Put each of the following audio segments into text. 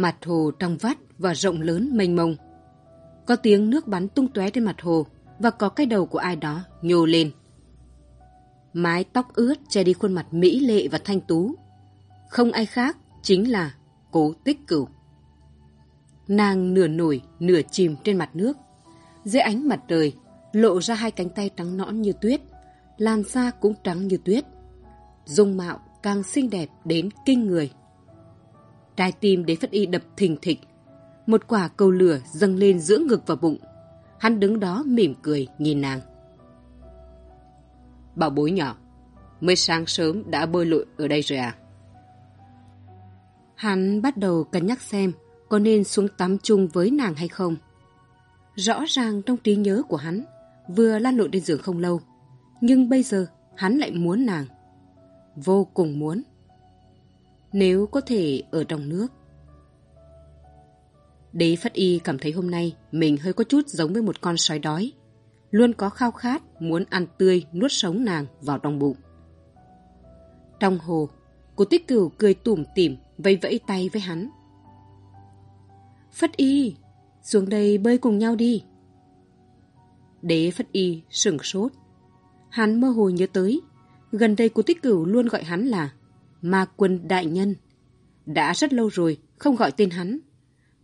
Mặt hồ trong vắt và rộng lớn mênh mông. Có tiếng nước bắn tung tóe trên mặt hồ và có cái đầu của ai đó nhô lên. Mái tóc ướt che đi khuôn mặt mỹ lệ và thanh tú. Không ai khác chính là cố tích cửu. Nàng nửa nổi, nửa chìm trên mặt nước. Dưới ánh mặt trời, lộ ra hai cánh tay trắng nõn như tuyết, làn da cũng trắng như tuyết. Dung mạo càng xinh đẹp đến kinh người. Trái tim đế phất y đập thình thịch. Một quả cầu lửa dâng lên giữa ngực và bụng. Hắn đứng đó mỉm cười nhìn nàng. Bảo bối nhỏ, mới sáng sớm đã bơi lội ở đây rồi à? Hắn bắt đầu cân nhắc xem có nên xuống tắm chung với nàng hay không. Rõ ràng trong trí nhớ của hắn vừa lan lộn trên giường không lâu, nhưng bây giờ hắn lại muốn nàng. Vô cùng muốn nếu có thể ở trong nước. Đế Phất Y cảm thấy hôm nay mình hơi có chút giống với một con sói đói, luôn có khao khát muốn ăn tươi nuốt sống nàng vào trong bụng. Trong hồ, cô tích cửu cười tủm tỉm vẫy vẫy tay với hắn. Phất Y, xuống đây bơi cùng nhau đi. Đế Phất Y sửng sốt. Hắn mơ hồ nhớ tới, gần đây cô tích cửu luôn gọi hắn là Ma quân đại nhân. Đã rất lâu rồi, không gọi tên hắn.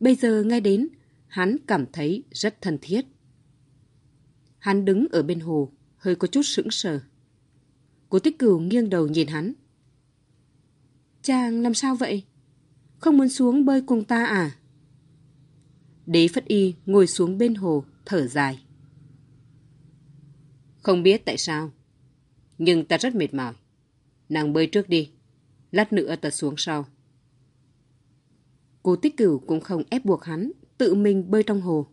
Bây giờ nghe đến, hắn cảm thấy rất thân thiết. Hắn đứng ở bên hồ, hơi có chút sững sờ. Cố tích cửu nghiêng đầu nhìn hắn. Chàng làm sao vậy? Không muốn xuống bơi cùng ta à? Đế Phất Y ngồi xuống bên hồ, thở dài. Không biết tại sao, nhưng ta rất mệt mỏi. Nàng bơi trước đi. Lát nữa ta xuống sau. Cô tích cửu cũng không ép buộc hắn, tự mình bơi trong hồ.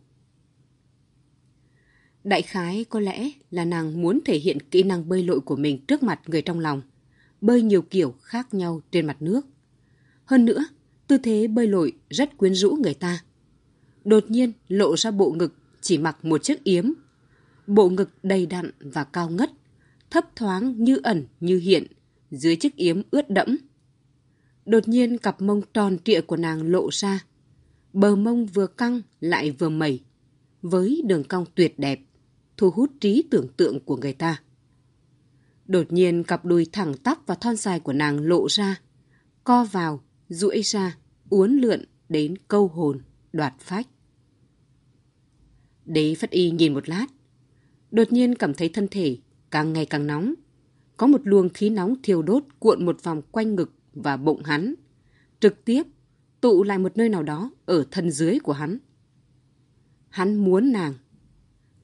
Đại khái có lẽ là nàng muốn thể hiện kỹ năng bơi lội của mình trước mặt người trong lòng, bơi nhiều kiểu khác nhau trên mặt nước. Hơn nữa, tư thế bơi lội rất quyến rũ người ta. Đột nhiên lộ ra bộ ngực chỉ mặc một chiếc yếm. Bộ ngực đầy đặn và cao ngất, thấp thoáng như ẩn như hiện, dưới chiếc yếm ướt đẫm. Đột nhiên cặp mông tròn trịa của nàng lộ ra. Bờ mông vừa căng lại vừa mẩy, với đường cong tuyệt đẹp, thu hút trí tưởng tượng của người ta. Đột nhiên cặp đùi thẳng tắp và thon dài của nàng lộ ra, co vào, duỗi ra, uốn lượn đến câu hồn, đoạt phách. Đế Phất Y nhìn một lát, đột nhiên cảm thấy thân thể càng ngày càng nóng. Có một luồng khí nóng thiêu đốt cuộn một vòng quanh ngực và bụng hắn, trực tiếp tụ lại một nơi nào đó ở thân dưới của hắn. Hắn muốn nàng,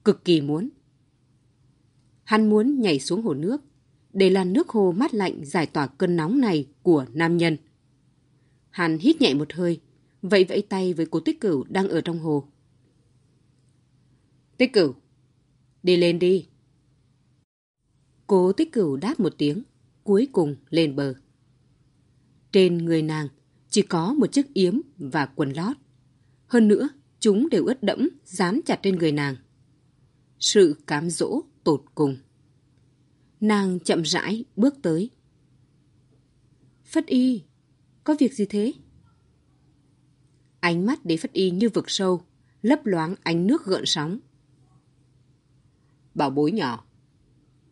cực kỳ muốn. Hắn muốn nhảy xuống hồ nước, để làn nước hồ mát lạnh giải tỏa cơn nóng này của nam nhân. Hắn hít nhẹ một hơi, vẫy vẫy tay với cô tích cửu đang ở trong hồ. Tích cửu, đi lên đi. Cố tích cửu đáp một tiếng, cuối cùng lên bờ. Trên người nàng chỉ có một chiếc yếm và quần lót. Hơn nữa, chúng đều ướt đẫm, dán chặt trên người nàng. Sự cám dỗ tột cùng. Nàng chậm rãi bước tới. Phất y, có việc gì thế? Ánh mắt đế phất y như vực sâu, lấp loáng ánh nước gợn sóng. Bảo bối nhỏ.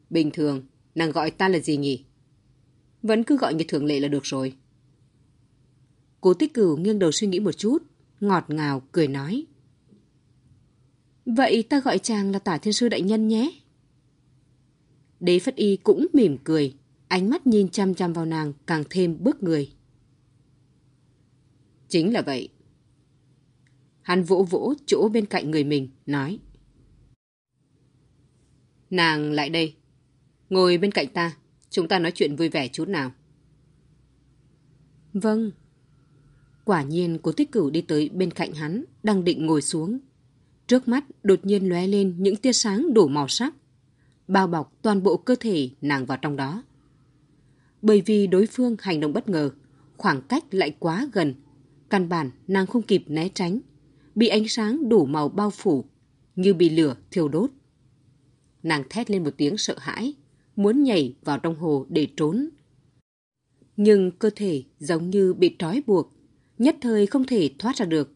Bình thường, nàng gọi ta là gì nhỉ? Vẫn cứ gọi như thường lệ là được rồi. Cố tích cửu nghiêng đầu suy nghĩ một chút, ngọt ngào, cười nói. Vậy ta gọi chàng là tả thiên sư đại nhân nhé. Đế Phất Y cũng mỉm cười, ánh mắt nhìn chăm chăm vào nàng càng thêm bước người. Chính là vậy. Hắn vỗ vỗ chỗ bên cạnh người mình, nói. Nàng lại đây. Ngồi bên cạnh ta. Chúng ta nói chuyện vui vẻ chút nào. Vâng. Quả nhiên cố tích cửu đi tới bên cạnh hắn, đang định ngồi xuống. Trước mắt đột nhiên lóe lên những tia sáng đủ màu sắc. Bao bọc toàn bộ cơ thể nàng vào trong đó. Bởi vì đối phương hành động bất ngờ, khoảng cách lại quá gần. Căn bản nàng không kịp né tránh, bị ánh sáng đủ màu bao phủ, như bị lửa thiêu đốt. Nàng thét lên một tiếng sợ hãi, muốn nhảy vào trong hồ để trốn. Nhưng cơ thể giống như bị trói buộc, nhất thời không thể thoát ra được.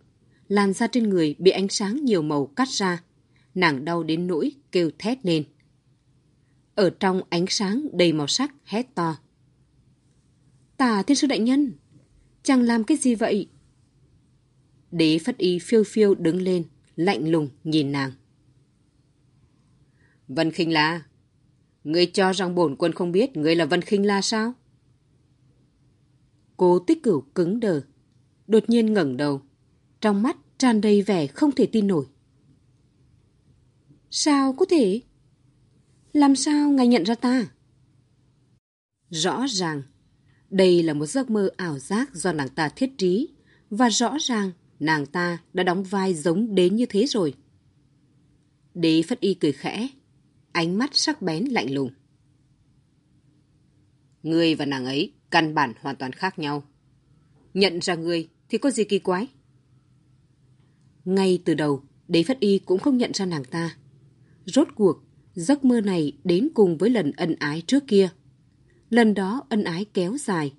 Làn da trên người bị ánh sáng nhiều màu cắt ra, nàng đau đến nỗi kêu thét lên. Ở trong ánh sáng đầy màu sắc hét to. Tả thiên sư đại nhân, chàng làm cái gì vậy? Đế phất y phiêu phiêu đứng lên, lạnh lùng nhìn nàng. Vân khinh la, ngươi cho rằng bổn quân không biết ngươi là Vân khinh la sao? Cô tích cửu cứng đờ, đột nhiên ngẩng đầu, trong mắt tràn đầy vẻ không thể tin nổi. Sao có thể? Làm sao ngài nhận ra ta? Rõ ràng, đây là một giấc mơ ảo giác do nàng ta thiết trí và rõ ràng nàng ta đã đóng vai giống đến như thế rồi. Đế Phất Y cười khẽ, ánh mắt sắc bén lạnh lùng. Ngươi và nàng ấy căn bản hoàn toàn khác nhau. Nhận ra ngươi thì có gì kỳ quái? Ngay từ đầu, Đế Phất Y cũng không nhận ra nàng ta. Rốt cuộc, giấc mơ này đến cùng với lần ân ái trước kia. Lần đó ân ái kéo dài.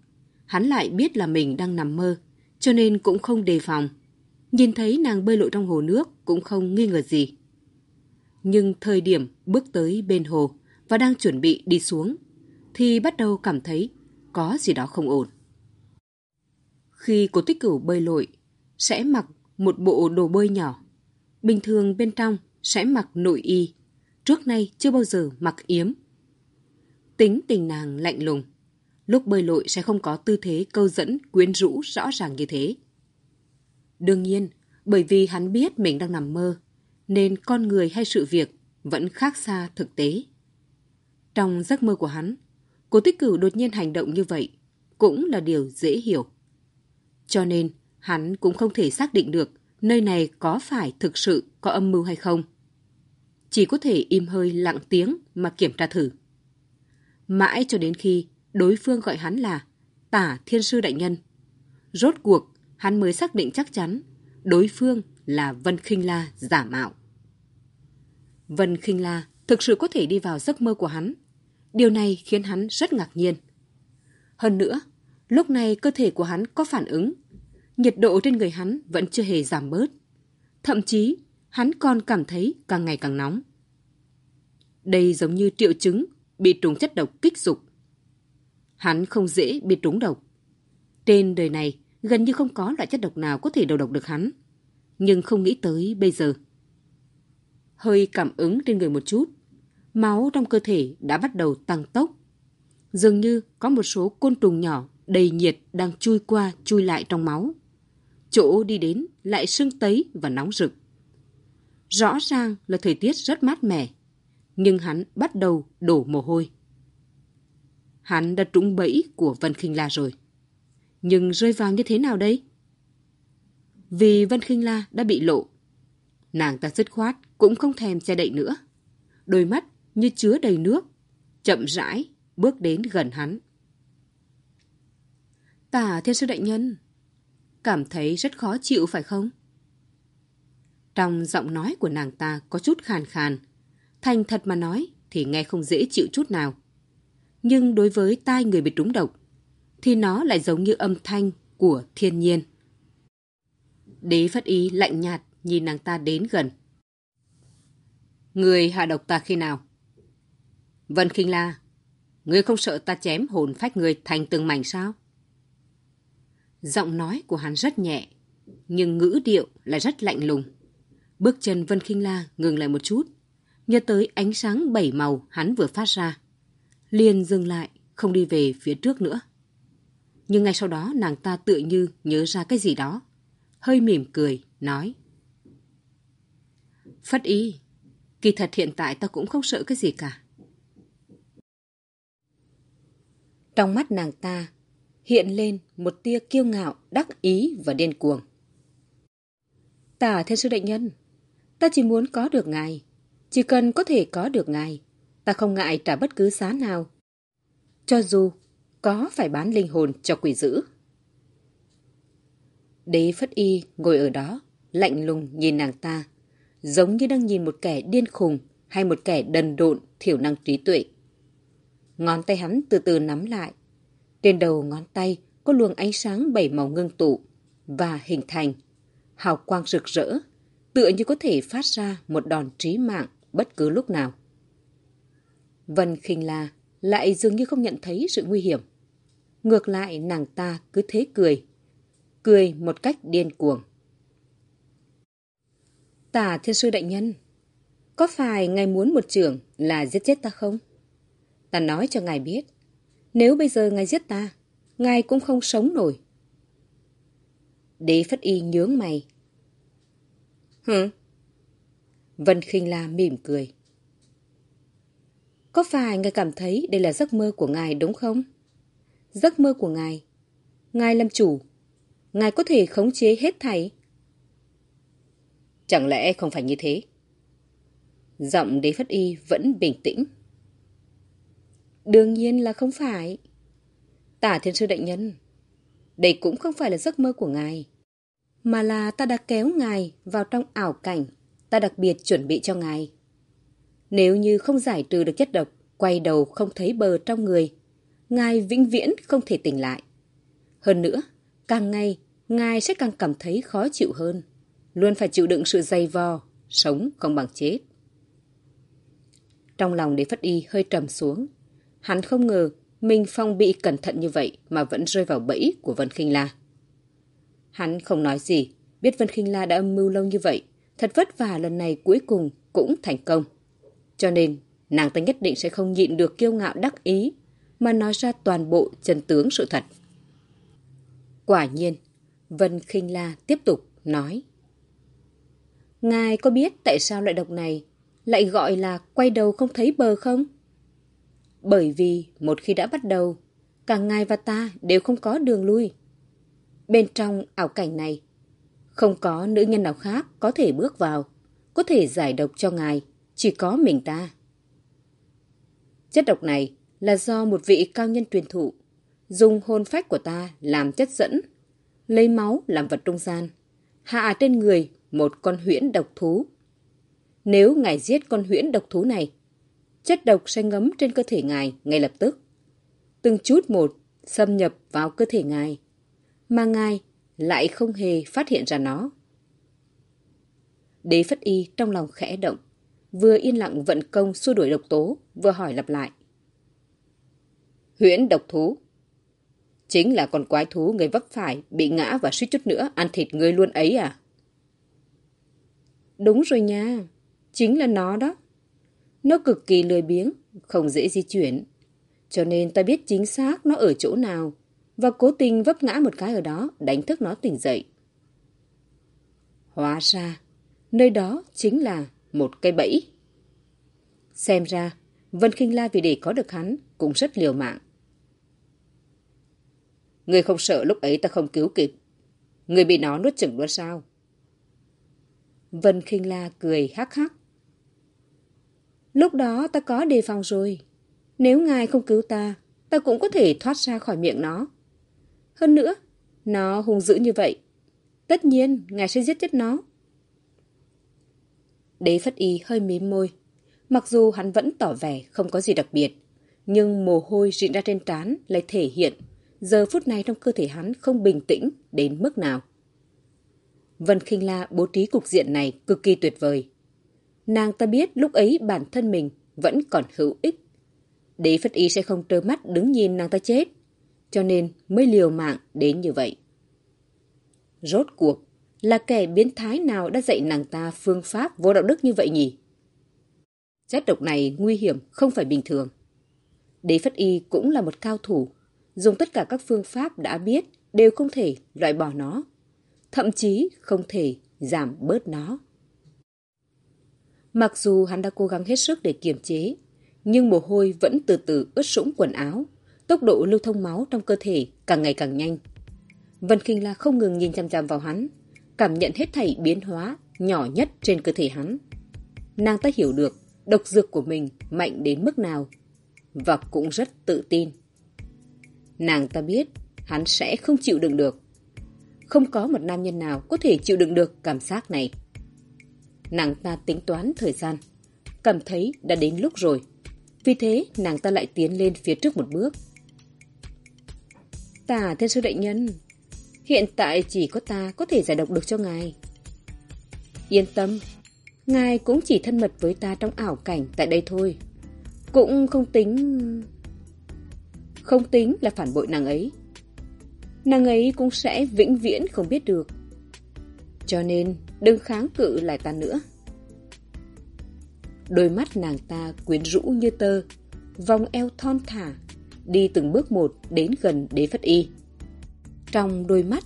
Hắn lại biết là mình đang nằm mơ, cho nên cũng không đề phòng. Nhìn thấy nàng bơi lội trong hồ nước cũng không nghi ngờ gì. Nhưng thời điểm bước tới bên hồ và đang chuẩn bị đi xuống, thì bắt đầu cảm thấy có gì đó không ổn. Khi cô tích cửu bơi lội, sẽ mặc một bộ đồ bơi nhỏ. Bình thường bên trong sẽ mặc nội y, trước nay chưa bao giờ mặc yếm. Tính tình nàng lạnh lùng, lúc bơi lội sẽ không có tư thế câu dẫn quyến rũ rõ ràng như thế. Đương nhiên, bởi vì hắn biết mình đang nằm mơ, nên con người hay sự việc vẫn khác xa thực tế. Trong giấc mơ của hắn, cố tích cửu đột nhiên hành động như vậy cũng là điều dễ hiểu. Cho nên, hắn cũng không thể xác định được nơi này có phải thực sự có âm mưu hay không. Chỉ có thể im hơi lặng tiếng mà kiểm tra thử. Mãi cho đến khi đối phương gọi hắn là tả thiên sư đại nhân. Rốt cuộc, hắn mới xác định chắc chắn đối phương là Vân Kinh La giả mạo. Vân Kinh La thực sự có thể đi vào giấc mơ của hắn. Điều này khiến hắn rất ngạc nhiên. Hơn nữa, lúc này cơ thể của hắn có phản ứng. Nhiệt độ trên người hắn vẫn chưa hề giảm bớt. Thậm chí, hắn còn cảm thấy càng ngày càng nóng. Đây giống như triệu chứng bị trúng chất độc kích dục. Hắn không dễ bị trúng độc. Trên đời này, gần như không có loại chất độc nào có thể đầu độc được hắn. Nhưng không nghĩ tới bây giờ. Hơi cảm ứng trên người một chút, máu trong cơ thể đã bắt đầu tăng tốc. Dường như có một số côn trùng nhỏ đầy nhiệt đang chui qua chui lại trong máu. Chỗ đi đến lại sưng tấy và nóng rực. Rõ ràng là thời tiết rất mát mẻ, nhưng hắn bắt đầu đổ mồ hôi. Hắn đã trúng bẫy của Vân Kinh La rồi. Nhưng rơi vào như thế nào đây? Vì Vân Kinh La đã bị lộ. Nàng ta dứt khoát cũng không thèm che đậy nữa. Đôi mắt như chứa đầy nước, chậm rãi bước đến gần hắn. Tả thiên sư đại nhân, cảm thấy rất khó chịu phải không? Trong giọng nói của nàng ta có chút khàn khàn. Thành thật mà nói thì nghe không dễ chịu chút nào. Nhưng đối với tai người bị trúng độc, thì nó lại giống như âm thanh của thiên nhiên. Đế Phất Ý lạnh nhạt nhìn nàng ta đến gần. Người hạ độc ta khi nào? Vân Kinh La, ngươi không sợ ta chém hồn phách người thành từng mảnh sao? Giọng nói của hắn rất nhẹ, nhưng ngữ điệu lại rất lạnh lùng. Bước chân Vân Kinh La ngừng lại một chút, nhớ tới ánh sáng bảy màu hắn vừa phát ra. Liền dừng lại, không đi về phía trước nữa. Nhưng ngay sau đó nàng ta tự như nhớ ra cái gì đó. Hơi mỉm cười, nói. Phất y, Kỳ thật hiện tại ta cũng không sợ cái gì cả. Trong mắt nàng ta hiện lên một tia kiêu ngạo, đắc ý và điên cuồng. Tả thiên sư đại nhân, ta chỉ muốn có được ngài. Chỉ cần có thể có được ngài, ta không ngại trả bất cứ giá nào. Cho dù có phải bán linh hồn cho quỷ dữ. Đế Phất Y ngồi ở đó, lạnh lùng nhìn nàng ta, giống như đang nhìn một kẻ điên khùng hay một kẻ đần độn thiểu năng trí tuệ. Ngón tay hắn từ từ nắm lại. Trên đầu ngón tay có luồng ánh sáng bảy màu ngưng tụ và hình thành. Hào quang rực rỡ, tựa như có thể phát ra một đòn trí mạng bất cứ lúc nào. Vân khinh la lại dường như không nhận thấy sự nguy hiểm. Ngược lại nàng ta cứ thế cười. Cười một cách điên cuồng. Tả thiên sư đại nhân, có phải ngài muốn một trưởng là giết chết ta không? Ta nói cho ngài biết, nếu bây giờ ngài giết ta, ngài cũng không sống nổi. Đế Phất Y nhướng mày. Hử? Vân khinh La mỉm cười. Có phải ngài cảm thấy đây là giấc mơ của ngài đúng không? Giấc mơ của ngài. Ngài làm chủ. Ngài có thể khống chế hết thảy. Chẳng lẽ không phải như thế? Giọng đế phất y vẫn bình tĩnh. Đương nhiên là không phải. Tả thiên sư đại nhân. Đây cũng không phải là giấc mơ của ngài. Mà là ta đã kéo ngài vào trong ảo cảnh. Ta đặc biệt chuẩn bị cho ngài. Nếu như không giải trừ được chất độc, quay đầu không thấy bờ trong người, ngài vĩnh viễn không thể tỉnh lại. Hơn nữa, càng ngày, ngài sẽ càng cảm thấy khó chịu hơn. Luôn phải chịu đựng sự dày vò, sống không bằng chết. Trong lòng để phất y hơi trầm xuống. Hắn không ngờ mình phong bị cẩn thận như vậy mà vẫn rơi vào bẫy của Vân Kinh La. Hắn không nói gì, biết Vân Kinh La đã âm mưu lâu như vậy, thật vất vả lần này cuối cùng cũng thành công. Cho nên, nàng ta nhất định sẽ không nhịn được kiêu ngạo đắc ý, mà nói ra toàn bộ chân tướng sự thật. Quả nhiên, Vân Kinh La tiếp tục nói. Ngài có biết tại sao loại độc này lại gọi là quay đầu không thấy bờ không? Bởi vì một khi đã bắt đầu, cả ngài và ta đều không có đường lui. Bên trong ảo cảnh này, không có nữ nhân nào khác có thể bước vào, có thể giải độc cho ngài, chỉ có mình ta. Chất độc này là do một vị cao nhân truyền thụ, dùng hồn phách của ta làm chất dẫn, lấy máu làm vật trung gian, hạ trên người một con huyễn độc thú. Nếu ngài giết con huyễn độc thú này, chất độc sẽ ngấm trên cơ thể ngài ngay lập tức. Từng chút một xâm nhập vào cơ thể ngài, mà ngài lại không hề phát hiện ra nó. Đế Phất Y trong lòng khẽ động, vừa yên lặng vận công xua đuổi độc tố, vừa hỏi lặp lại. Huyễn độc thú Chính là con quái thú người vấp phải, bị ngã và suýt chút nữa ăn thịt người luôn ấy à? Đúng rồi nha, chính là nó đó. Nó cực kỳ lười biếng, không dễ di chuyển. Cho nên ta biết chính xác nó ở chỗ nào và cố tình vấp ngã một cái ở đó đánh thức nó tỉnh dậy. Hóa ra, nơi đó chính là một cây bẫy. Xem ra, Vân Kinh La vì để có được hắn cũng rất liều mạng. Người không sợ lúc ấy ta không cứu kịp. Người bị nó nuốt chửng luôn sao? Vân Kinh La cười hắc hắc. Lúc đó ta có đề phòng rồi. Nếu ngài không cứu ta, ta cũng có thể thoát ra khỏi miệng nó. Hơn nữa, nó hung dữ như vậy. Tất nhiên, ngài sẽ giết chết nó. Đế Phất Y hơi mím môi. Mặc dù hắn vẫn tỏ vẻ không có gì đặc biệt, nhưng mồ hôi rịn ra trên trán lại thể hiện giờ phút này trong cơ thể hắn không bình tĩnh đến mức nào. Vân Kinh La bố trí cục diện này cực kỳ tuyệt vời. Nàng ta biết lúc ấy bản thân mình vẫn còn hữu ích. Đế Phất Y sẽ không trơ mắt đứng nhìn nàng ta chết, cho nên mới liều mạng đến như vậy. Rốt cuộc, là kẻ biến thái nào đã dạy nàng ta phương pháp vô đạo đức như vậy nhỉ? Chất độc này nguy hiểm không phải bình thường. Đế Phất Y cũng là một cao thủ, dùng tất cả các phương pháp đã biết đều không thể loại bỏ nó thậm chí không thể giảm bớt nó. Mặc dù hắn đã cố gắng hết sức để kiềm chế, nhưng mồ hôi vẫn từ từ ướt sũng quần áo, tốc độ lưu thông máu trong cơ thể càng ngày càng nhanh. Vân Kinh La không ngừng nhìn chăm chăm vào hắn, cảm nhận hết thảy biến hóa nhỏ nhất trên cơ thể hắn. Nàng ta hiểu được độc dược của mình mạnh đến mức nào và cũng rất tự tin. Nàng ta biết hắn sẽ không chịu đựng được. Không có một nam nhân nào có thể chịu đựng được cảm giác này. Nàng ta tính toán thời gian, cảm thấy đã đến lúc rồi. Vì thế nàng ta lại tiến lên phía trước một bước. Tả thiên sư đại nhân, hiện tại chỉ có ta có thể giải độc được cho ngài. Yên tâm, ngài cũng chỉ thân mật với ta trong ảo cảnh tại đây thôi. Cũng không tính... Không tính là phản bội nàng ấy. Nàng ấy cũng sẽ vĩnh viễn không biết được. Cho nên đừng kháng cự lại ta nữa. Đôi mắt nàng ta quyến rũ như tơ, vòng eo thon thả, đi từng bước một đến gần đế phất y. Trong đôi mắt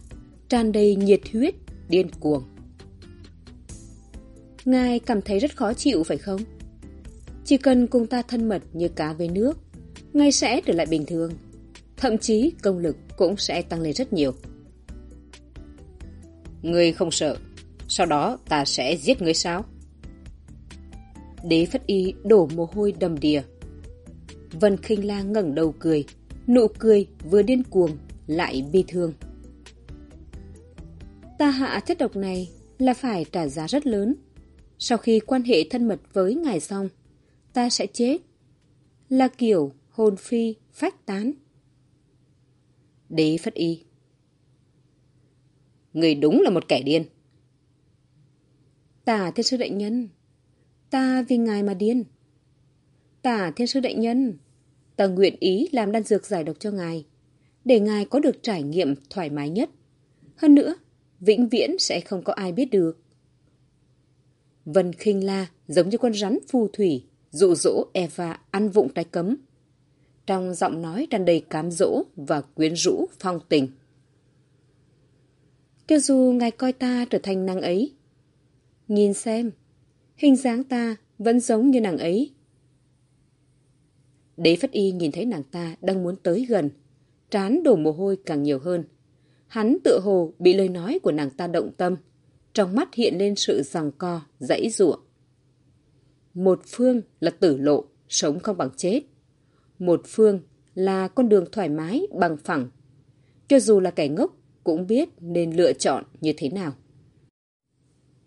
tràn đầy nhiệt huyết, điên cuồng. Ngài cảm thấy rất khó chịu phải không? Chỉ cần cùng ta thân mật như cá với nước, ngài sẽ trở lại bình thường. Thậm chí công lực cũng sẽ tăng lên rất nhiều. Ngươi không sợ, sau đó ta sẽ giết ngươi sao? Đế Phất Y đổ mồ hôi đầm đìa. Vân khinh La ngẩng đầu cười, nụ cười vừa điên cuồng lại bi thương. Ta hạ chất độc này là phải trả giá rất lớn. Sau khi quan hệ thân mật với ngài xong, ta sẽ chết. Là kiểu hồn phi phách tán. Đế Phất Y Người đúng là một kẻ điên. Tả thiên sư đại nhân, ta vì ngài mà điên. Tả thiên sư đại nhân, ta nguyện ý làm đan dược giải độc cho ngài, để ngài có được trải nghiệm thoải mái nhất. Hơn nữa, vĩnh viễn sẽ không có ai biết được. Vân khinh la giống như con rắn phù thủy, dụ dỗ Eva ăn vụng trái cấm. Trong giọng nói tràn đầy cám dỗ và quyến rũ phong tình. Cho dù ngài coi ta trở thành nàng ấy, nhìn xem, hình dáng ta vẫn giống như nàng ấy. Đế Phất Y nhìn thấy nàng ta đang muốn tới gần, trán đổ mồ hôi càng nhiều hơn. Hắn tựa hồ bị lời nói của nàng ta động tâm, trong mắt hiện lên sự giằng co, dãy giụa. Một phương là tử lộ, sống không bằng chết. Một phương là con đường thoải mái, bằng phẳng. Cho dù là kẻ ngốc, cũng biết nên lựa chọn như thế nào.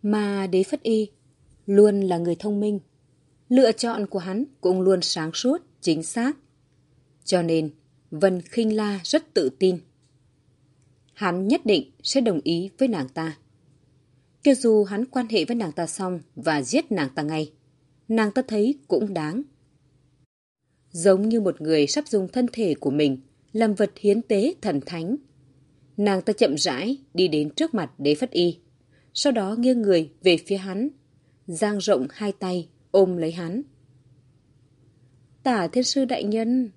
Mà đế phất y luôn là người thông minh. Lựa chọn của hắn cũng luôn sáng suốt, chính xác. Cho nên, Vân khinh La rất tự tin. Hắn nhất định sẽ đồng ý với nàng ta. Cho dù hắn quan hệ với nàng ta xong và giết nàng ta ngay, nàng ta thấy cũng đáng. Giống như một người sắp dùng thân thể của mình làm vật hiến tế thần thánh. Nàng ta chậm rãi đi đến trước mặt đế phất y, sau đó nghiêng người về phía hắn, giang rộng hai tay ôm lấy hắn. Tả thiên sư đại nhân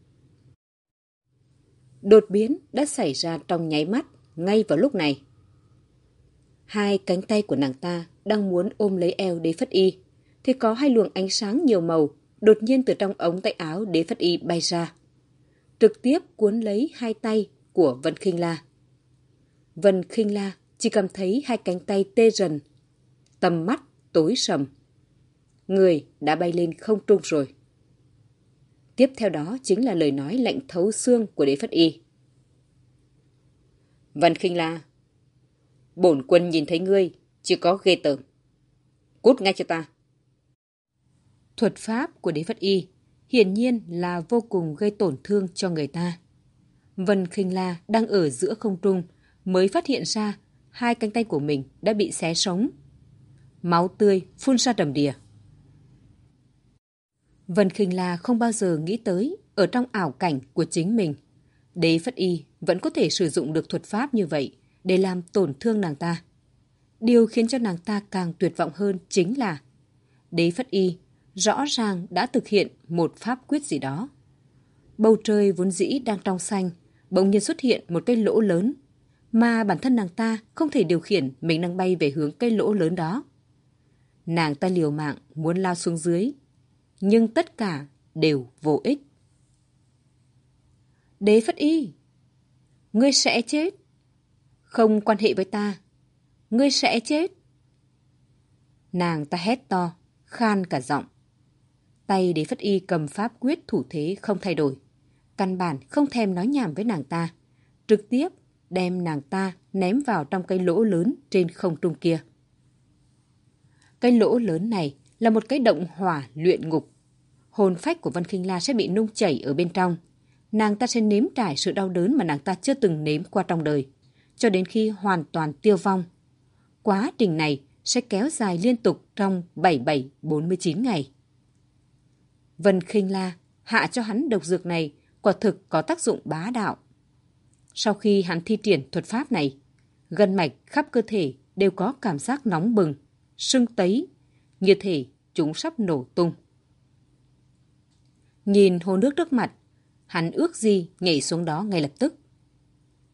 Đột biến đã xảy ra trong nháy mắt, ngay vào lúc này. Hai cánh tay của nàng ta đang muốn ôm lấy eo đế phất y, thì có hai luồng ánh sáng nhiều màu đột nhiên từ trong ống tay áo đế phất y bay ra. Trực tiếp cuốn lấy hai tay của Vân Kinh La. Vân Kinh La chỉ cảm thấy hai cánh tay tê rần, tầm mắt tối sầm. Người đã bay lên không trung rồi. Tiếp theo đó chính là lời nói lạnh thấu xương của đế phất y. Văn Kinh La, bổn quân nhìn thấy ngươi, chỉ có ghê tởm. Cút ngay cho ta. Thuật pháp của đế phất y hiển nhiên là vô cùng gây tổn thương cho người ta. Vân Kinh La đang ở giữa không trung mới phát hiện ra hai cánh tay của mình đã bị xé sống. Máu tươi phun ra đầm đìa. Vân Khinh La không bao giờ nghĩ tới ở trong ảo cảnh của chính mình. Đế Phất Y vẫn có thể sử dụng được thuật pháp như vậy để làm tổn thương nàng ta. Điều khiến cho nàng ta càng tuyệt vọng hơn chính là Đế Phất Y rõ ràng đã thực hiện một pháp quyết gì đó. Bầu trời vốn dĩ đang trong xanh, bỗng nhiên xuất hiện một cái lỗ lớn, mà bản thân nàng ta không thể điều khiển mình đang bay về hướng cây lỗ lớn đó. Nàng ta liều mạng muốn lao xuống dưới, nhưng tất cả đều vô ích. Đế Phất Y, ngươi sẽ chết. Không quan hệ với ta, ngươi sẽ chết. Nàng ta hét to, khan cả giọng. Tay Đế Phất Y cầm pháp quyết thủ thế không thay đổi. Căn bản không thèm nói nhảm với nàng ta. Trực tiếp đem nàng ta ném vào trong cái lỗ lớn trên không trung kia. Cái lỗ lớn này là một cái động hỏa luyện ngục. Hồn phách của Vân Kinh La sẽ bị nung chảy ở bên trong. Nàng ta sẽ nếm trải sự đau đớn mà nàng ta chưa từng nếm qua trong đời, cho đến khi hoàn toàn tiêu vong. Quá trình này sẽ kéo dài liên tục trong 77-49 ngày. Vân Kinh La hạ cho hắn độc dược này quả thực có tác dụng bá đạo. Sau khi hắn thi triển thuật pháp này, gân mạch khắp cơ thể đều có cảm giác nóng bừng, sưng tấy, như thể chúng sắp nổ tung. Nhìn hồ nước trước mặt, hắn ước gì nhảy xuống đó ngay lập tức.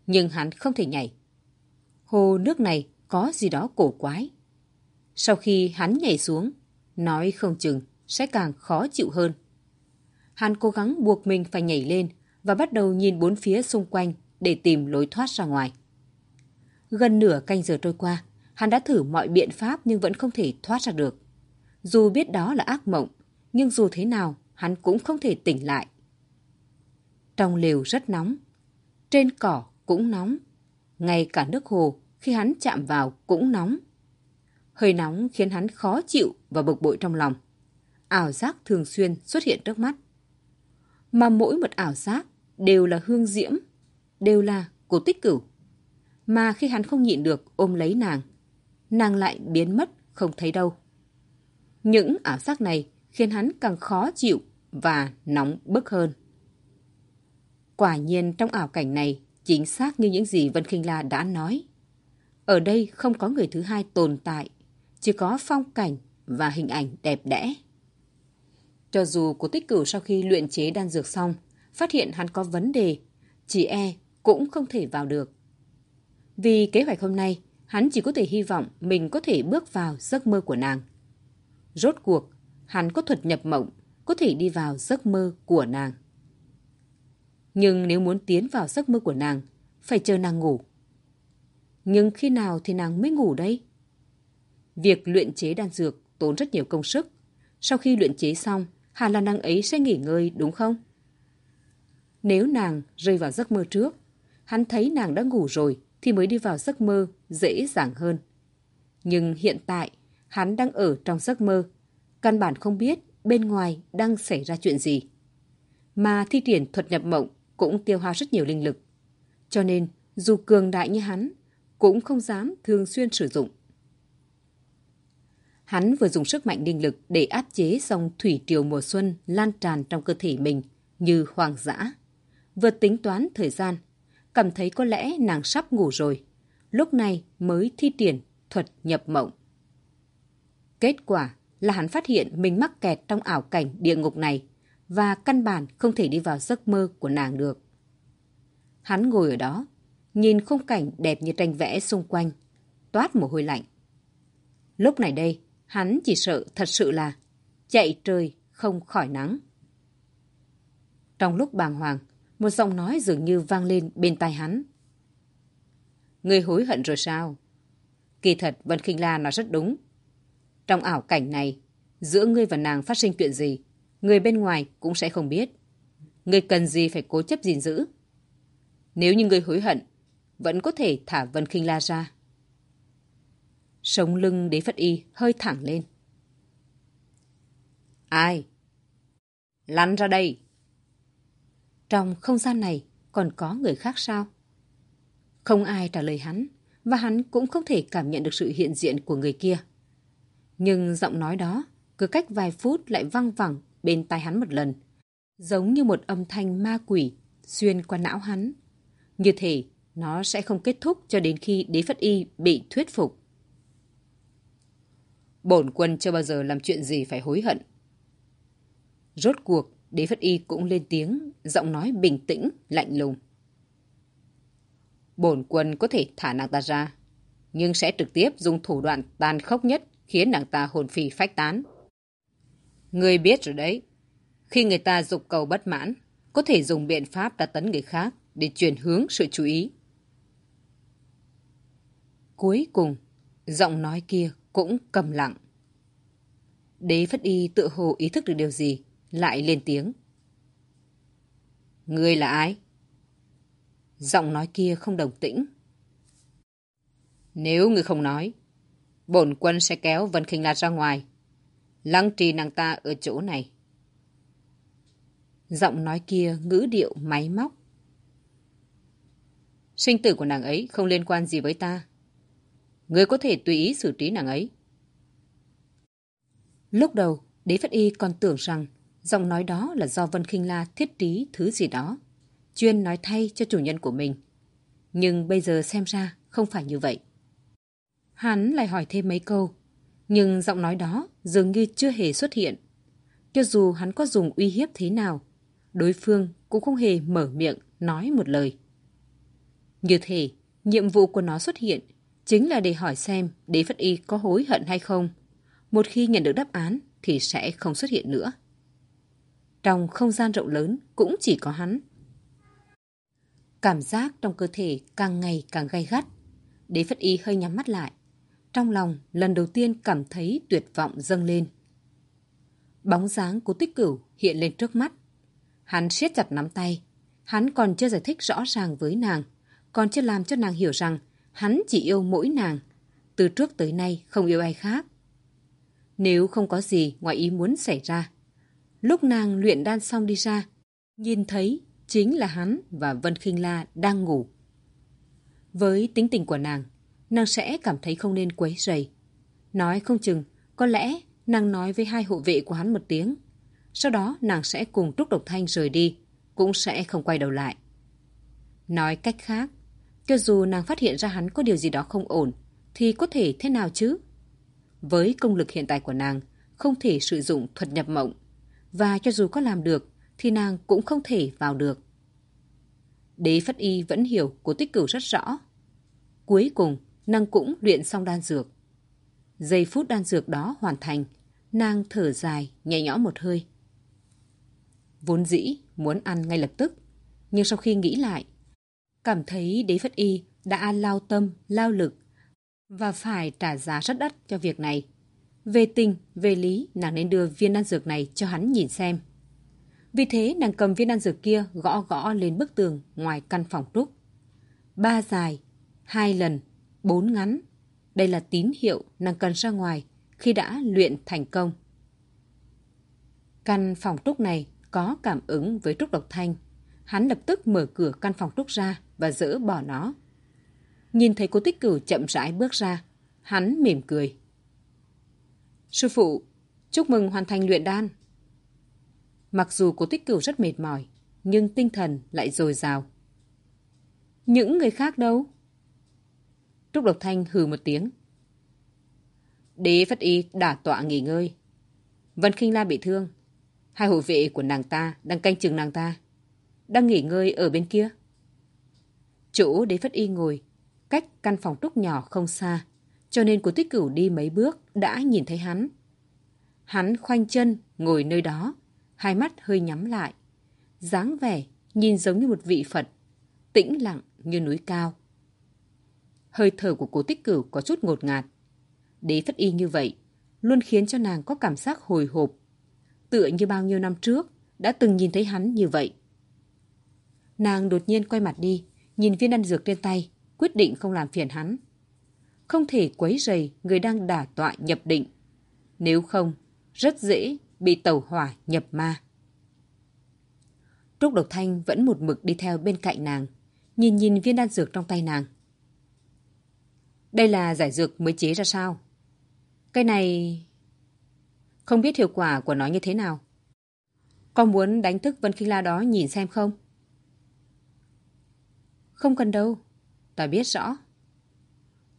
Nhưng hắn không thể nhảy. Hồ nước này có gì đó cổ quái. Sau khi hắn nhảy xuống, nói không chừng sẽ càng khó chịu hơn. Hắn cố gắng buộc mình phải nhảy lên và bắt đầu nhìn bốn phía xung quanh để tìm lối thoát ra ngoài. Gần nửa canh giờ trôi qua, hắn đã thử mọi biện pháp nhưng vẫn không thể thoát ra được. Dù biết đó là ác mộng, nhưng dù thế nào, hắn cũng không thể tỉnh lại. Trong lều rất nóng, trên cỏ cũng nóng, ngay cả nước hồ khi hắn chạm vào cũng nóng. Hơi nóng khiến hắn khó chịu và bực bội trong lòng. Ảo giác thường xuyên xuất hiện trước mắt. Mà mỗi một ảo giác đều là hương diễm, đều là cổ tích cửu. Mà khi hắn không nhịn được ôm lấy nàng, nàng lại biến mất không thấy đâu. Những ảo giác này khiến hắn càng khó chịu và nóng bức hơn. Quả nhiên trong ảo cảnh này chính xác như những gì Vân Kinh La đã nói. Ở đây không có người thứ hai tồn tại, chỉ có phong cảnh và hình ảnh đẹp đẽ. Cho dù cố tích cửu sau khi luyện chế đan dược xong, phát hiện hắn có vấn đề, chỉ e cũng không thể vào được. Vì kế hoạch hôm nay, hắn chỉ có thể hy vọng mình có thể bước vào giấc mơ của nàng. Rốt cuộc, hắn có thuật nhập mộng, có thể đi vào giấc mơ của nàng. Nhưng nếu muốn tiến vào giấc mơ của nàng, phải chờ nàng ngủ. Nhưng khi nào thì nàng mới ngủ đây? Việc luyện chế đan dược tốn rất nhiều công sức. Sau khi luyện chế xong, hẳn là nàng ấy sẽ nghỉ ngơi đúng không? Nếu nàng rơi vào giấc mơ trước, hắn thấy nàng đã ngủ rồi thì mới đi vào giấc mơ dễ dàng hơn. Nhưng hiện tại, hắn đang ở trong giấc mơ, căn bản không biết bên ngoài đang xảy ra chuyện gì. Mà thi triển thuật nhập mộng cũng tiêu hao rất nhiều linh lực. Cho nên, dù cường đại như hắn, cũng không dám thường xuyên sử dụng. Hắn vừa dùng sức mạnh linh lực để áp chế dòng thủy triều mùa xuân lan tràn trong cơ thể mình như hoàng dã. Vừa tính toán thời gian, cảm thấy có lẽ nàng sắp ngủ rồi. Lúc này mới thi triển thuật nhập mộng. Kết quả là hắn phát hiện mình mắc kẹt trong ảo cảnh địa ngục này và căn bản không thể đi vào giấc mơ của nàng được. Hắn ngồi ở đó, nhìn khung cảnh đẹp như tranh vẽ xung quanh, toát mồ hôi lạnh. Lúc này đây, hắn chỉ sợ thật sự là chạy trời không khỏi nắng. Trong lúc bàng hoàng, một giọng nói dường như vang lên bên tai hắn. người hối hận rồi sao? Kỳ thật Vân Kinh La nói rất đúng. Trong ảo cảnh này, giữa ngươi và nàng phát sinh chuyện gì, người bên ngoài cũng sẽ không biết. Ngươi cần gì phải cố chấp gìn giữ. Nếu như ngươi hối hận, vẫn có thể thả Vân Kinh La ra. Sống lưng đế Phật Y hơi thẳng lên. Ai? Lăn ra đây! Trong không gian này còn có người khác sao? Không ai trả lời hắn, và hắn cũng không thể cảm nhận được sự hiện diện của người kia. Nhưng giọng nói đó, cứ cách vài phút lại văng vẳng bên tai hắn một lần, giống như một âm thanh ma quỷ xuyên qua não hắn. Như thể nó sẽ không kết thúc cho đến khi đế phất y bị thuyết phục. Bổn quân chưa bao giờ làm chuyện gì phải hối hận. Rốt cuộc, đế phất y cũng lên tiếng, giọng nói bình tĩnh, lạnh lùng. Bổn quân có thể thả nàng ta ra, nhưng sẽ trực tiếp dùng thủ đoạn tàn khốc nhất khiến nàng ta hồn phi phách tán. Người biết rồi đấy, khi người ta dục cầu bất mãn, có thể dùng biện pháp đã tấn người khác để chuyển hướng sự chú ý. Cuối cùng, giọng nói kia cũng cầm lặng. Đế Phất Y tự hồ ý thức được điều gì, lại lên tiếng. Ngươi là ai? Giọng nói kia không đồng tĩnh. Nếu ngươi không nói, bổn quân sẽ kéo Vân Kinh Lạt ra ngoài. Lăng trì nàng ta ở chỗ này. Giọng nói kia ngữ điệu máy móc. Sinh tử của nàng ấy không liên quan gì với ta. Ngươi có thể tùy ý xử trí nàng ấy. Lúc đầu, Đế Phất Y còn tưởng rằng giọng nói đó là do Vân Kinh La thiết trí thứ gì đó, chuyên nói thay cho chủ nhân của mình. Nhưng bây giờ xem ra không phải như vậy. Hắn lại hỏi thêm mấy câu, nhưng giọng nói đó dường như chưa hề xuất hiện. Cho dù hắn có dùng uy hiếp thế nào, đối phương cũng không hề mở miệng nói một lời. Như thế, nhiệm vụ của nó xuất hiện chính là để hỏi xem đế phất y có hối hận hay không. Một khi nhận được đáp án thì sẽ không xuất hiện nữa. Trong không gian rộng lớn cũng chỉ có hắn. Cảm giác trong cơ thể càng ngày càng gay gắt. Đế phất y hơi nhắm mắt lại. Trong lòng, lần đầu tiên cảm thấy tuyệt vọng dâng lên. Bóng dáng của tích cửu hiện lên trước mắt. Hắn siết chặt nắm tay. Hắn còn chưa giải thích rõ ràng với nàng. Còn chưa làm cho nàng hiểu rằng hắn chỉ yêu mỗi nàng. Từ trước tới nay không yêu ai khác. Nếu không có gì ngoài ý muốn xảy ra. Lúc nàng luyện đan xong đi ra, nhìn thấy chính là hắn và Vân Kinh La đang ngủ. Với tính tình của nàng, nàng sẽ cảm thấy không nên quấy rầy. Nói không chừng, có lẽ nàng nói với hai hộ vệ của hắn một tiếng. Sau đó nàng sẽ cùng Trúc Độc Thanh rời đi, cũng sẽ không quay đầu lại. Nói cách khác, cho dù nàng phát hiện ra hắn có điều gì đó không ổn, thì có thể thế nào chứ? Với công lực hiện tại của nàng, không thể sử dụng thuật nhập mộng. Và cho dù có làm được, thì nàng cũng không thể vào được. Đế Phất Y vẫn hiểu của tích cửu rất rõ. Cuối cùng, nàng cũng luyện xong đan dược. Giây phút đan dược đó hoàn thành, nàng thở dài, nhẹ nhõm một hơi. Vốn dĩ muốn ăn ngay lập tức, nhưng sau khi nghĩ lại, cảm thấy đế phất y đã lao tâm, lao lực và phải trả giá rất đắt cho việc này. Về tình, về lý, nàng nên đưa viên đan dược này cho hắn nhìn xem. Vì thế nàng cầm viên đan dược kia gõ gõ lên bức tường ngoài căn phòng trúc. Ba dài, hai lần, bốn ngắn. Đây là tín hiệu nàng cần ra ngoài khi đã luyện thành công. Căn phòng trúc này có cảm ứng với trúc độc thanh. Hắn lập tức mở cửa căn phòng trúc ra và dỡ bỏ nó. Nhìn thấy cô tích cửu chậm rãi bước ra, hắn mỉm cười. Sư phụ, chúc mừng hoàn thành luyện đan. Mặc dù cố tích cửu rất mệt mỏi, nhưng tinh thần lại dồi dào. Những người khác đâu? Trúc Độc Thanh hừ một tiếng. Đế Phất Y đả tọa nghỉ ngơi. Vân Kinh La bị thương. Hai hộ vệ của nàng ta đang canh chừng nàng ta. Đang nghỉ ngơi ở bên kia. Chỗ Đế Phất Y ngồi, cách căn phòng trúc nhỏ không xa, cho nên cô tích cửu đi mấy bước đã nhìn thấy hắn. Hắn khoanh chân, ngồi nơi đó, hai mắt hơi nhắm lại. dáng vẻ nhìn giống như một vị Phật, tĩnh lặng như núi cao. Hơi thở của cố tích cửu có chút ngột ngạt. Đế thất y như vậy, luôn khiến cho nàng có cảm giác hồi hộp. Tựa như bao nhiêu năm trước, đã từng nhìn thấy hắn như vậy. Nàng đột nhiên quay mặt đi, nhìn viên đan dược trên tay, quyết định không làm phiền hắn. Không thể quấy rầy người đang đả tọa nhập định. Nếu không, rất dễ bị tàu hỏa nhập ma. Trúc Độc Thanh vẫn một mực đi theo bên cạnh nàng, nhìn nhìn viên đan dược trong tay nàng. Đây là giải dược mới chế ra sao? Cái này... Không biết hiệu quả của nó như thế nào. Con muốn đánh thức Vân Kinh La đó nhìn xem không? Không cần đâu. Ta biết rõ.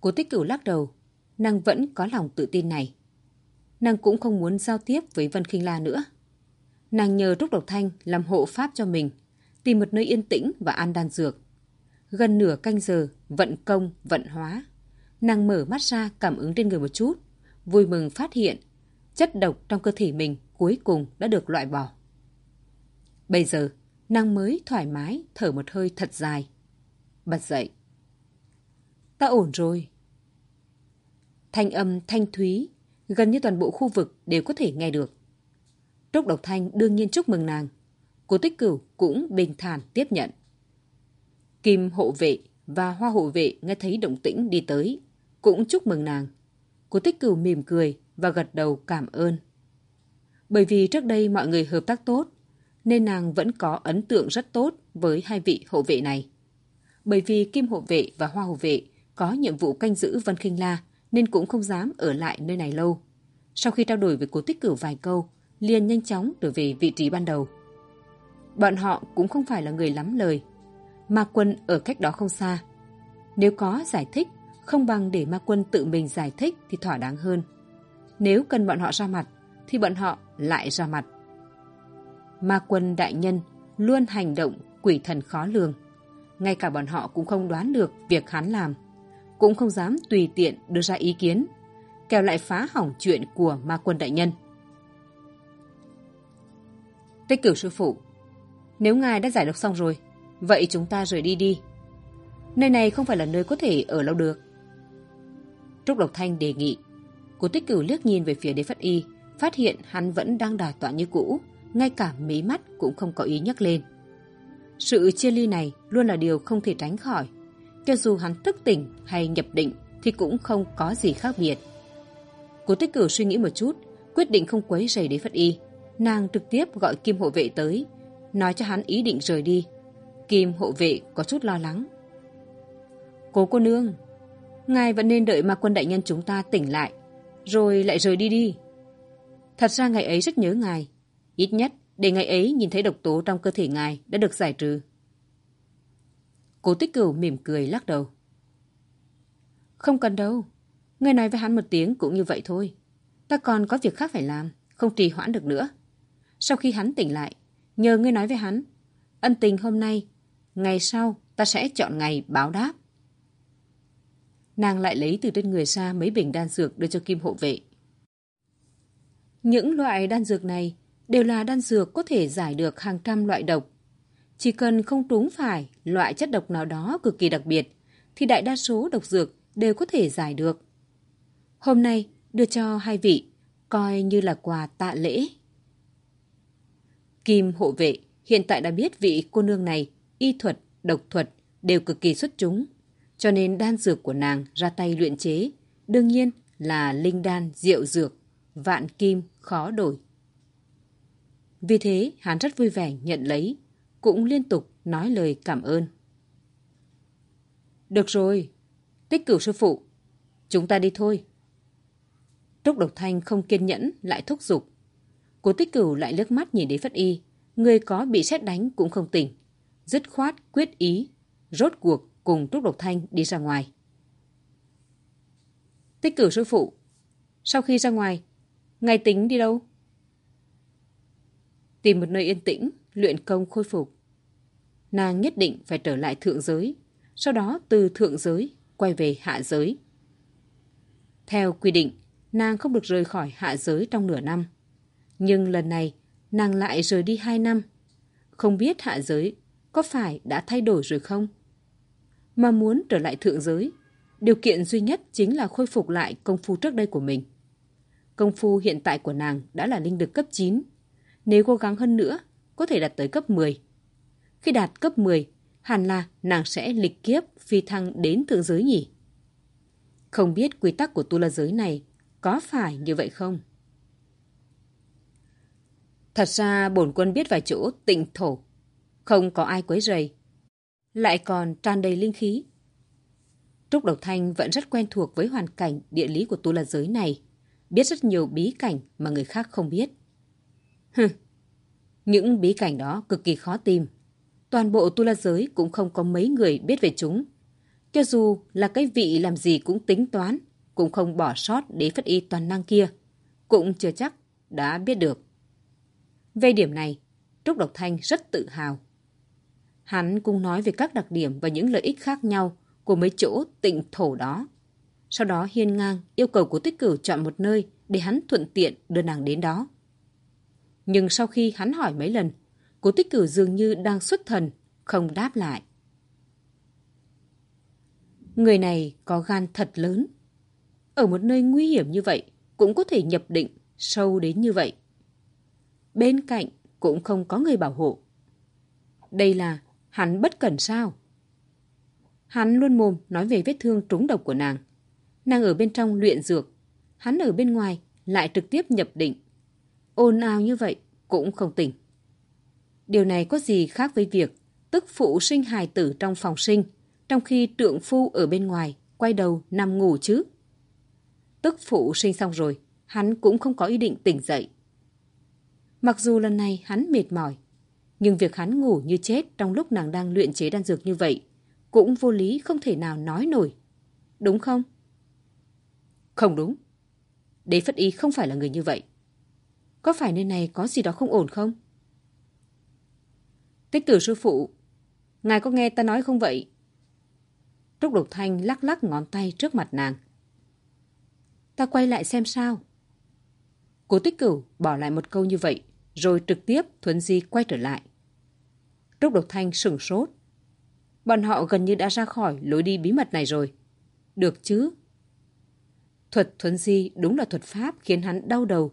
Cố tích cửu lắc đầu. Nàng vẫn có lòng tự tin này. Nàng cũng không muốn giao tiếp với Vân Kinh La nữa. Nàng nhờ Trúc Độc Thanh làm hộ pháp cho mình, tìm một nơi yên tĩnh và an đan dược. Gần nửa canh giờ, vận công, vận hóa. Nàng mở mắt ra cảm ứng trên người một chút, vui mừng phát hiện chất độc trong cơ thể mình cuối cùng đã được loại bỏ. Bây giờ, nàng mới thoải mái thở một hơi thật dài. Bật dậy. Ta ổn rồi. Thanh âm thanh thúy, gần như toàn bộ khu vực đều có thể nghe được. Trúc Độc Thanh đương nhiên chúc mừng nàng. Cô Tích Cửu cũng bình thản tiếp nhận. Kim hộ vệ và hoa hộ vệ nghe thấy động tĩnh đi tới, cũng chúc mừng nàng. Cô Tích Cửu mỉm cười và gật đầu cảm ơn. Bởi vì trước đây mọi người hợp tác tốt, nên nàng vẫn có ấn tượng rất tốt với hai vị hộ vệ này. Bởi vì Kim hộ vệ và Hoa hộ vệ có nhiệm vụ canh giữ Vân Kinh La nên cũng không dám ở lại nơi này lâu. Sau khi trao đổi với cố tích cửu vài câu, liền nhanh chóng trở về vị trí ban đầu. Bọn họ cũng không phải là người lắm lời. Ma quân ở cách đó không xa. Nếu có giải thích, không bằng để ma quân tự mình giải thích thì thỏa đáng hơn. Nếu cần bọn họ ra mặt, thì bọn họ lại ra mặt. Ma quân đại nhân luôn hành động quỷ thần khó lường. Ngay cả bọn họ cũng không đoán được việc hắn làm. Cũng không dám tùy tiện đưa ra ý kiến. Kèo lại phá hỏng chuyện của ma quân đại nhân. Tích cửu sư phụ, Nếu ngài đã giải độc xong rồi, Vậy chúng ta rời đi đi Nơi này không phải là nơi có thể ở lâu được Trúc Độc Thanh đề nghị, Cô tích cửu liếc nhìn về phía đế phất y, Phát hiện hắn vẫn đang đà tọa như cũ, ngay cả mí mắt cũng không có ý nhắc lên. Sự chia ly này luôn là điều không thể tránh khỏi. Cho dù hắn thức tỉnh hay nhập định thì cũng không có gì khác biệt. Cố tích cửu suy nghĩ một chút, quyết định không quấy rầy đế phật y. Nàng trực tiếp gọi Kim hộ vệ tới, nói cho hắn ý định rời đi. Kim hộ vệ có chút lo lắng. Cố cô nương, ngài vẫn nên đợi mà quân đại nhân chúng ta tỉnh lại, rồi lại rời đi đi. Thật ra ngày ấy rất nhớ ngài, Ít nhất, để ngày ấy nhìn thấy độc tố trong cơ thể ngài đã được giải trừ. Cố tích cửu mỉm cười lắc đầu. Không cần đâu. Người nói với hắn một tiếng cũng như vậy thôi. Ta còn có việc khác phải làm, không trì hoãn được nữa. Sau khi hắn tỉnh lại, nhờ ngươi nói với hắn, ân tình hôm nay, ngày sau ta sẽ chọn ngày báo đáp. Nàng lại lấy từ trên người ra mấy bình đan dược đưa cho kim hộ vệ. Những loại đan dược này đều là đan dược có thể giải được hàng trăm loại độc. Chỉ cần không trúng phải loại chất độc nào đó cực kỳ đặc biệt, thì đại đa số độc dược đều có thể giải được. Hôm nay đưa cho hai vị, coi như là quà tạ lễ. Kim hộ vệ hiện tại đã biết vị cô nương này y thuật, độc thuật đều cực kỳ xuất chúng, cho nên đan dược của nàng ra tay luyện chế, đương nhiên là linh đan diệu dược, vạn kim khó đổi. Vì thế, hắn rất vui vẻ nhận lấy, cũng liên tục nói lời cảm ơn. Được rồi, tích cửu sư phụ, chúng ta đi thôi. Trúc Độc Thanh không kiên nhẫn lại thúc giục. Cố tích cửu lại lướt mắt nhìn đế phất y, người có bị xét đánh cũng không tỉnh. Dứt khoát quyết ý, rốt cuộc cùng Trúc Độc Thanh đi ra ngoài. Tích cửu sư phụ, sau khi ra ngoài, ngài tính đi đâu? tìm một nơi yên tĩnh, luyện công khôi phục. Nàng nhất định phải trở lại thượng giới, sau đó từ thượng giới quay về hạ giới. Theo quy định, nàng không được rời khỏi hạ giới trong nửa năm. Nhưng lần này, nàng lại rời đi hai năm. Không biết hạ giới có phải đã thay đổi rồi không? Mà muốn trở lại thượng giới, điều kiện duy nhất chính là khôi phục lại công phu trước đây của mình. Công phu hiện tại của nàng đã là linh lực cấp 9, nếu cố gắng hơn nữa, có thể đạt tới cấp 10. Khi đạt cấp 10, hẳn là nàng sẽ lịch kiếp phi thăng đến thượng giới nhỉ? Không biết quy tắc của tu la giới này có phải như vậy không? Thật ra bổn quân biết vài chỗ tịnh thổ, không có ai quấy rầy, lại còn tràn đầy linh khí. Trúc Độc Thanh vẫn rất quen thuộc với hoàn cảnh địa lý của tu la giới này, biết rất nhiều bí cảnh mà người khác không biết. Hừ, những bí cảnh đó cực kỳ khó tìm. Toàn bộ tu la giới cũng không có mấy người biết về chúng. Cho dù là cái vị làm gì cũng tính toán, cũng không bỏ sót đế phất y toàn năng kia. Cũng chưa chắc đã biết được. Về điểm này, Trúc Độc Thanh rất tự hào. Hắn cũng nói về các đặc điểm và những lợi ích khác nhau của mấy chỗ tịnh thổ đó. sau đó hiên ngang yêu cầu của tích cửu chọn một nơi để hắn thuận tiện đưa nàng đến đó. Nhưng sau khi hắn hỏi mấy lần, cố tích cửu dường như đang xuất thần, không đáp lại. Người này có gan thật lớn. Ở một nơi nguy hiểm như vậy, cũng có thể nhập định sâu đến như vậy. Bên cạnh cũng không có người bảo hộ. Đây là hắn bất cẩn sao? Hắn luôn mồm nói về vết thương trúng độc của nàng. Nàng ở bên trong luyện dược, hắn ở bên ngoài lại trực tiếp nhập định. Ôn ào như vậy cũng không tỉnh. Điều này có gì khác với việc tức phụ sinh hài tử trong phòng sinh, trong khi trượng phu ở bên ngoài quay đầu nằm ngủ chứ? Tức phụ sinh xong rồi, hắn cũng không có ý định tỉnh dậy. Mặc dù lần này hắn mệt mỏi, nhưng việc hắn ngủ như chết trong lúc nàng đang luyện chế đan dược như vậy cũng vô lý không thể nào nói nổi. Đúng không? Không đúng. Đế Phất Y không phải là người như vậy. Có phải nơi này có gì đó không ổn không? Tích tử sư phụ, ngài có nghe ta nói không vậy? Trúc Độc Thanh lắc lắc ngón tay trước mặt nàng. Ta quay lại xem sao. Cố tích cửu bỏ lại một câu như vậy, rồi trực tiếp Thuấn Di quay trở lại. Trúc Độc Thanh sửng sốt. Bọn họ gần như đã ra khỏi lối đi bí mật này rồi. Được chứ? Thuật Thuấn Di đúng là thuật pháp khiến hắn đau đầu.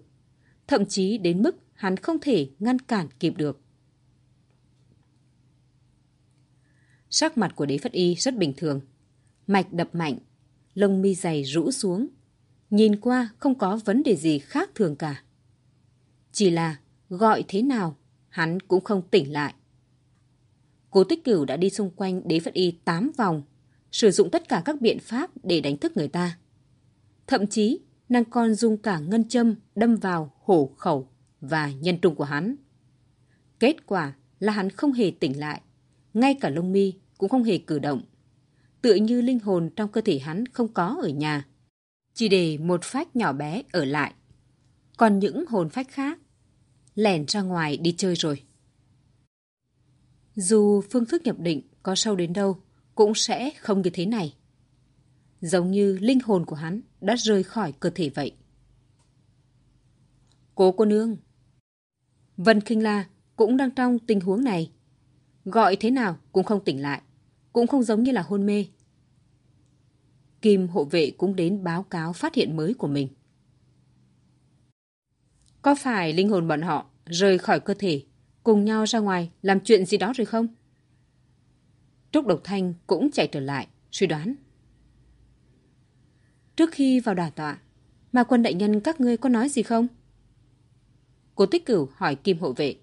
Thậm chí đến mức hắn không thể ngăn cản kịp được. Sắc mặt của đế phất y rất bình thường. Mạch đập mạnh, lông mi dày rũ xuống. Nhìn qua không có vấn đề gì khác thường cả. Chỉ là gọi thế nào, hắn cũng không tỉnh lại. Cố tích cửu đã đi xung quanh đế phất y 8 vòng, sử dụng tất cả các biện pháp để đánh thức người ta. Thậm chí, nàng còn dùng cả ngân châm đâm vào hổ khẩu và nhân trung của hắn. Kết quả là hắn không hề tỉnh lại, ngay cả lông mi cũng không hề cử động. Tựa như linh hồn trong cơ thể hắn không có ở nhà, chỉ để một phách nhỏ bé ở lại. Còn những hồn phách khác, lẻn ra ngoài đi chơi rồi. Dù phương thức nhập định có sâu đến đâu, cũng sẽ không như thế này. Giống như linh hồn của hắn đã rời khỏi cơ thể vậy. Cố cô nương Vân Kinh La cũng đang trong tình huống này. Gọi thế nào cũng không tỉnh lại, cũng không giống như là hôn mê. Kim hộ vệ cũng đến báo cáo phát hiện mới của mình. Có phải linh hồn bọn họ rời khỏi cơ thể, cùng nhau ra ngoài làm chuyện gì đó rồi không? Trúc Độc Thanh cũng chạy trở lại, suy đoán. Trước khi vào đả tọa, mà quân đại nhân các ngươi có nói gì không? Cố tích cửu hỏi Kim hộ vệ.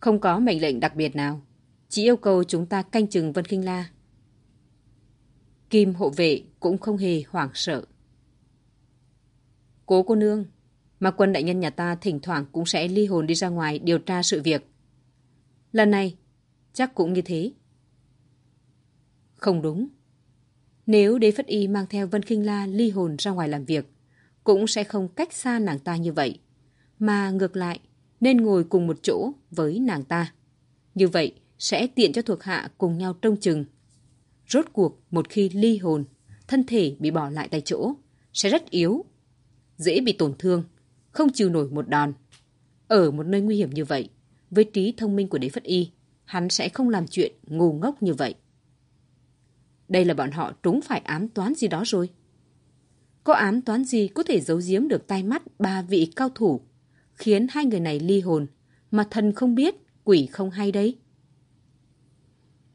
Không có mệnh lệnh đặc biệt nào, chỉ yêu cầu chúng ta canh chừng Vân Kinh La. Kim hộ vệ cũng không hề hoảng sợ. Cố cô nương, mà quân đại nhân nhà ta thỉnh thoảng cũng sẽ ly hồn đi ra ngoài điều tra sự việc. Lần này, chắc cũng như thế. Không đúng. Nếu đế phất y mang theo Vân Kinh La ly hồn ra ngoài làm việc, cũng sẽ không cách xa nàng ta như vậy, mà ngược lại nên ngồi cùng một chỗ với nàng ta. Như vậy sẽ tiện cho thuộc hạ cùng nhau trông chừng. Rốt cuộc một khi ly hồn, thân thể bị bỏ lại tại chỗ, sẽ rất yếu, dễ bị tổn thương, không chịu nổi một đòn. Ở một nơi nguy hiểm như vậy, với trí thông minh của đế phất y, hắn sẽ không làm chuyện ngu ngốc như vậy. Đây là bọn họ trúng phải ám toán gì đó rồi. Có ám toán gì có thể giấu giếm được tai mắt ba vị cao thủ, khiến hai người này ly hồn, mà thần không biết, quỷ không hay đấy.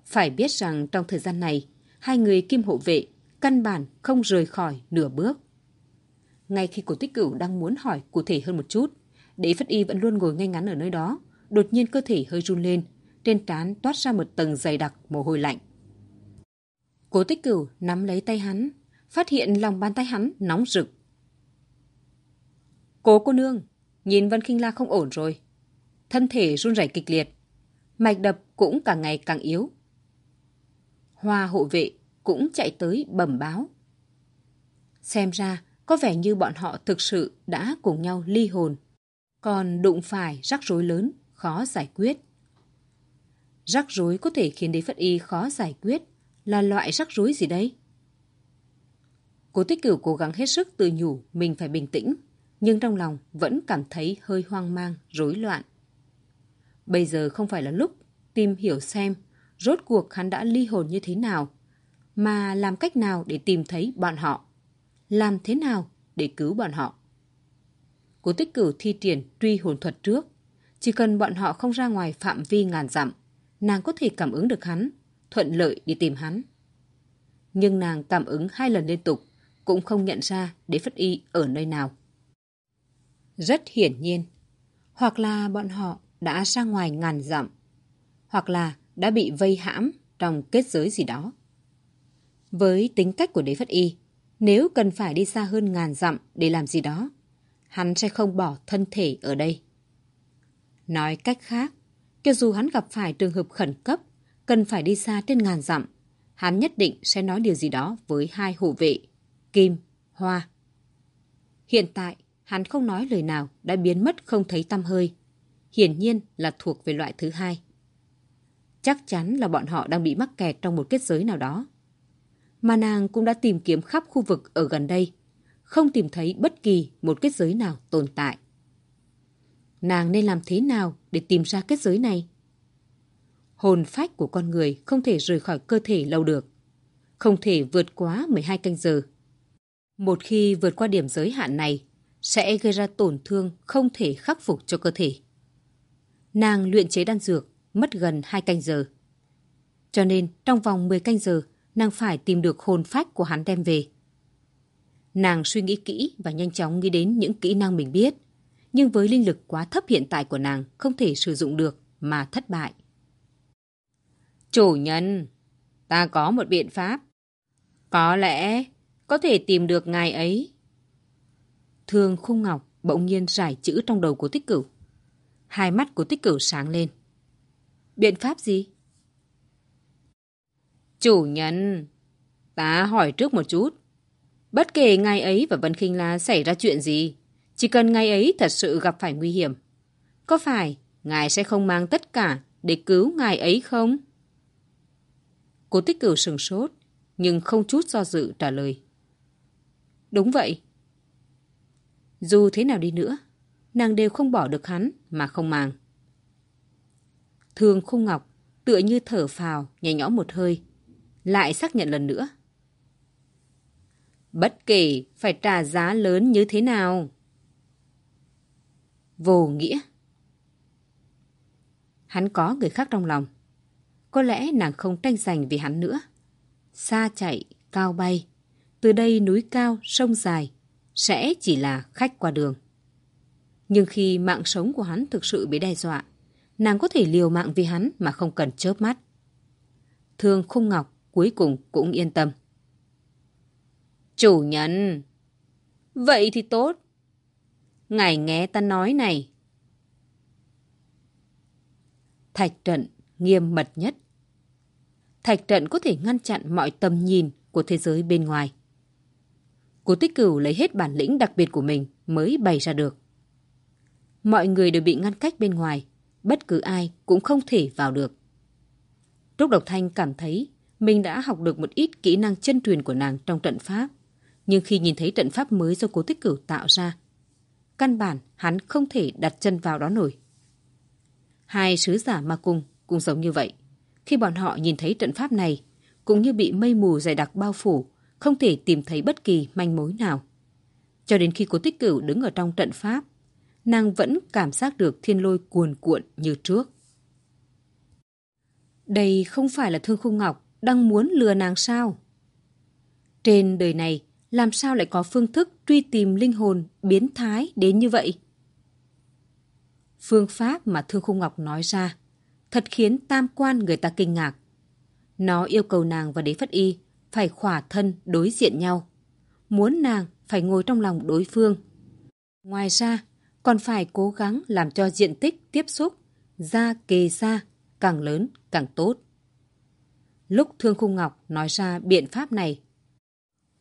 Phải biết rằng trong thời gian này, hai người kim hộ vệ căn bản không rời khỏi nửa bước. Ngay khi cổ tích cửu đang muốn hỏi cụ thể hơn một chút, đế phất y vẫn luôn ngồi ngay ngắn ở nơi đó, đột nhiên cơ thể hơi run lên, trên trán toát ra một tầng dày đặc mồ hôi lạnh. Cố tích cửu nắm lấy tay hắn, phát hiện lòng bàn tay hắn nóng rực. Cố cô nương, nhìn Vân Kinh La không ổn rồi. Thân thể run rẩy kịch liệt, mạch đập cũng càng ngày càng yếu. Hoa hộ vệ cũng chạy tới bẩm báo. Xem ra, có vẻ như bọn họ thực sự đã cùng nhau ly hồn. Còn đụng phải rắc rối lớn, khó giải quyết. Rắc rối có thể khiến đế phất y khó giải quyết là loại rắc rối gì đây? Cố tích cửu cố gắng hết sức tự nhủ mình phải bình tĩnh, nhưng trong lòng vẫn cảm thấy hơi hoang mang, rối loạn. Bây giờ không phải là lúc tìm hiểu xem rốt cuộc hắn đã ly hồn như thế nào, mà làm cách nào để tìm thấy bọn họ, làm thế nào để cứu bọn họ. Cố tích cửu thi triển truy hồn thuật trước, chỉ cần bọn họ không ra ngoài phạm vi ngàn dặm, nàng có thể cảm ứng được hắn, thuận lợi đi tìm hắn. Nhưng nàng cảm ứng hai lần liên tục, cũng không nhận ra đế phất y ở nơi nào. Rất hiển nhiên, hoặc là bọn họ đã ra ngoài ngàn dặm, hoặc là đã bị vây hãm trong kết giới gì đó. Với tính cách của đế phất y, nếu cần phải đi xa hơn ngàn dặm để làm gì đó, hắn sẽ không bỏ thân thể ở đây. Nói cách khác, cho dù hắn gặp phải trường hợp khẩn cấp, cần phải đi xa trên ngàn dặm, hắn nhất định sẽ nói điều gì đó với hai hộ vệ, Kim, Hoa. Hiện tại, hắn không nói lời nào đã biến mất không thấy tăm hơi. Hiển nhiên là thuộc về loại thứ hai. Chắc chắn là bọn họ đang bị mắc kẹt trong một kết giới nào đó. Mà nàng cũng đã tìm kiếm khắp khu vực ở gần đây, không tìm thấy bất kỳ một kết giới nào tồn tại. Nàng nên làm thế nào để tìm ra kết giới này? Hồn phách của con người không thể rời khỏi cơ thể lâu được. Không thể vượt quá 12 canh giờ. Một khi vượt qua điểm giới hạn này, sẽ gây ra tổn thương không thể khắc phục cho cơ thể. Nàng luyện chế đan dược mất gần 2 canh giờ. Cho nên trong vòng 10 canh giờ, nàng phải tìm được hồn phách của hắn đem về. Nàng suy nghĩ kỹ và nhanh chóng nghĩ đến những kỹ năng mình biết, nhưng với linh lực quá thấp hiện tại của nàng không thể sử dụng được mà thất bại. Chủ nhân, ta có một biện pháp. Có lẽ có thể tìm được ngài ấy. Thương khung ngọc bỗng nhiên giải chữ trong đầu của tích cửu. Hai mắt của tích cửu sáng lên. Biện pháp gì? Chủ nhân, ta hỏi trước một chút. Bất kể ngài ấy và Vân Kinh La xảy ra chuyện gì, chỉ cần ngài ấy thật sự gặp phải nguy hiểm, có phải ngài sẽ không mang tất cả để cứu ngài ấy không? Cô tích cửu sừng sốt, nhưng không chút do dự trả lời. Đúng vậy. Dù thế nào đi nữa, nàng đều không bỏ được hắn mà không màng. Thường khung ngọc tựa như thở phào, nhẹ nhõm một hơi, lại xác nhận lần nữa. Bất kể phải trả giá lớn như thế nào. Vô nghĩa. Hắn có người khác trong lòng. Có lẽ nàng không tranh giành vì hắn nữa. Xa chạy, cao bay. Từ đây núi cao, sông dài. Sẽ chỉ là khách qua đường. Nhưng khi mạng sống của hắn thực sự bị đe dọa, nàng có thể liều mạng vì hắn mà không cần chớp mắt. Thương khung ngọc cuối cùng cũng yên tâm. Chủ nhân! Vậy thì tốt. Ngài nghe ta nói này. Thạch trận nghiêm mật nhất. Thạch trận có thể ngăn chặn mọi tầm nhìn của thế giới bên ngoài. Cố tích cửu lấy hết bản lĩnh đặc biệt của mình mới bày ra được. Mọi người đều bị ngăn cách bên ngoài, bất cứ ai cũng không thể vào được. Trúc Độc Thanh cảm thấy mình đã học được một ít kỹ năng chân truyền của nàng trong trận pháp. Nhưng khi nhìn thấy trận pháp mới do cố tích cửu tạo ra, căn bản hắn không thể đặt chân vào đó nổi. Hai sứ giả ma cung cũng giống như vậy. Khi bọn họ nhìn thấy trận pháp này, cũng như bị mây mù dày đặc bao phủ, không thể tìm thấy bất kỳ manh mối nào. Cho đến khi cố tích cửu đứng ở trong trận pháp, nàng vẫn cảm giác được thiên lôi cuồn cuộn như trước. Đây không phải là Thương Khung Ngọc đang muốn lừa nàng sao? Trên đời này, làm sao lại có phương thức truy tìm linh hồn biến thái đến như vậy? Phương pháp mà Thương Khung Ngọc nói ra thật khiến tam quan người ta kinh ngạc. Nó yêu cầu nàng và đế phất y phải khỏa thân đối diện nhau. Muốn nàng phải ngồi trong lòng đối phương. Ngoài ra, còn phải cố gắng làm cho diện tích tiếp xúc ra kề xa càng lớn càng tốt. Lúc Thương Khung Ngọc nói ra biện pháp này,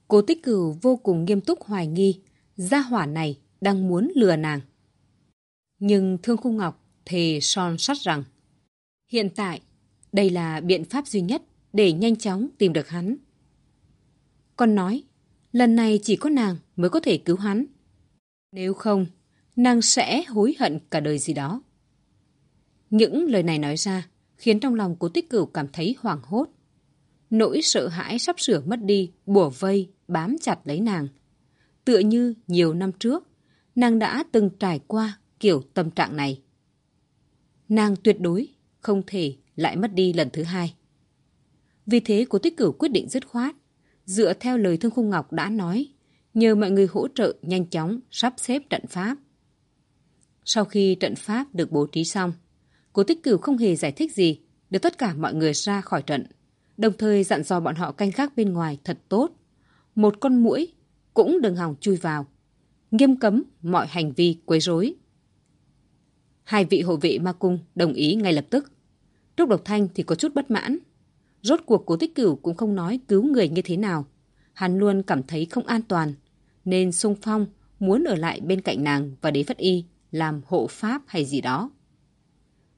Cố tích cửu vô cùng nghiêm túc hoài nghi gia hỏa này đang muốn lừa nàng. Nhưng Thương Khung Ngọc thề son sắt rằng hiện tại đây là biện pháp duy nhất để nhanh chóng tìm được hắn. Con nói Lần này chỉ có nàng mới có thể cứu hắn. Nếu không, nàng sẽ hối hận cả đời gì đó. Những lời này nói ra khiến trong lòng cố tích cửu cảm thấy hoảng hốt. Nỗi sợ hãi sắp sửa mất đi, bùa vây, bám chặt lấy nàng. Tựa như nhiều năm trước, nàng đã từng trải qua kiểu tâm trạng này. Nàng tuyệt đối không thể lại mất đi lần thứ hai. Vì thế cố tích cửu quyết định dứt khoát, dựa theo lời Thương Khung Ngọc đã nói, nhờ mọi người hỗ trợ nhanh chóng sắp xếp trận pháp. Sau khi trận pháp được bố trí xong, cố tích cửu không hề giải thích gì, đưa tất cả mọi người ra khỏi trận, đồng thời dặn dò bọn họ canh gác bên ngoài thật tốt. Một con muỗi cũng đừng hòng chui vào, nghiêm cấm mọi hành vi quấy rối. Hai vị hộ vệ ma cung đồng ý ngay lập tức. Trúc Độc Thanh thì có chút bất mãn. Rốt cuộc cố tích cửu cũng không nói cứu người như thế nào. Hắn luôn cảm thấy không an toàn, nên sung phong muốn ở lại bên cạnh nàng và đế phất y làm hộ pháp hay gì đó.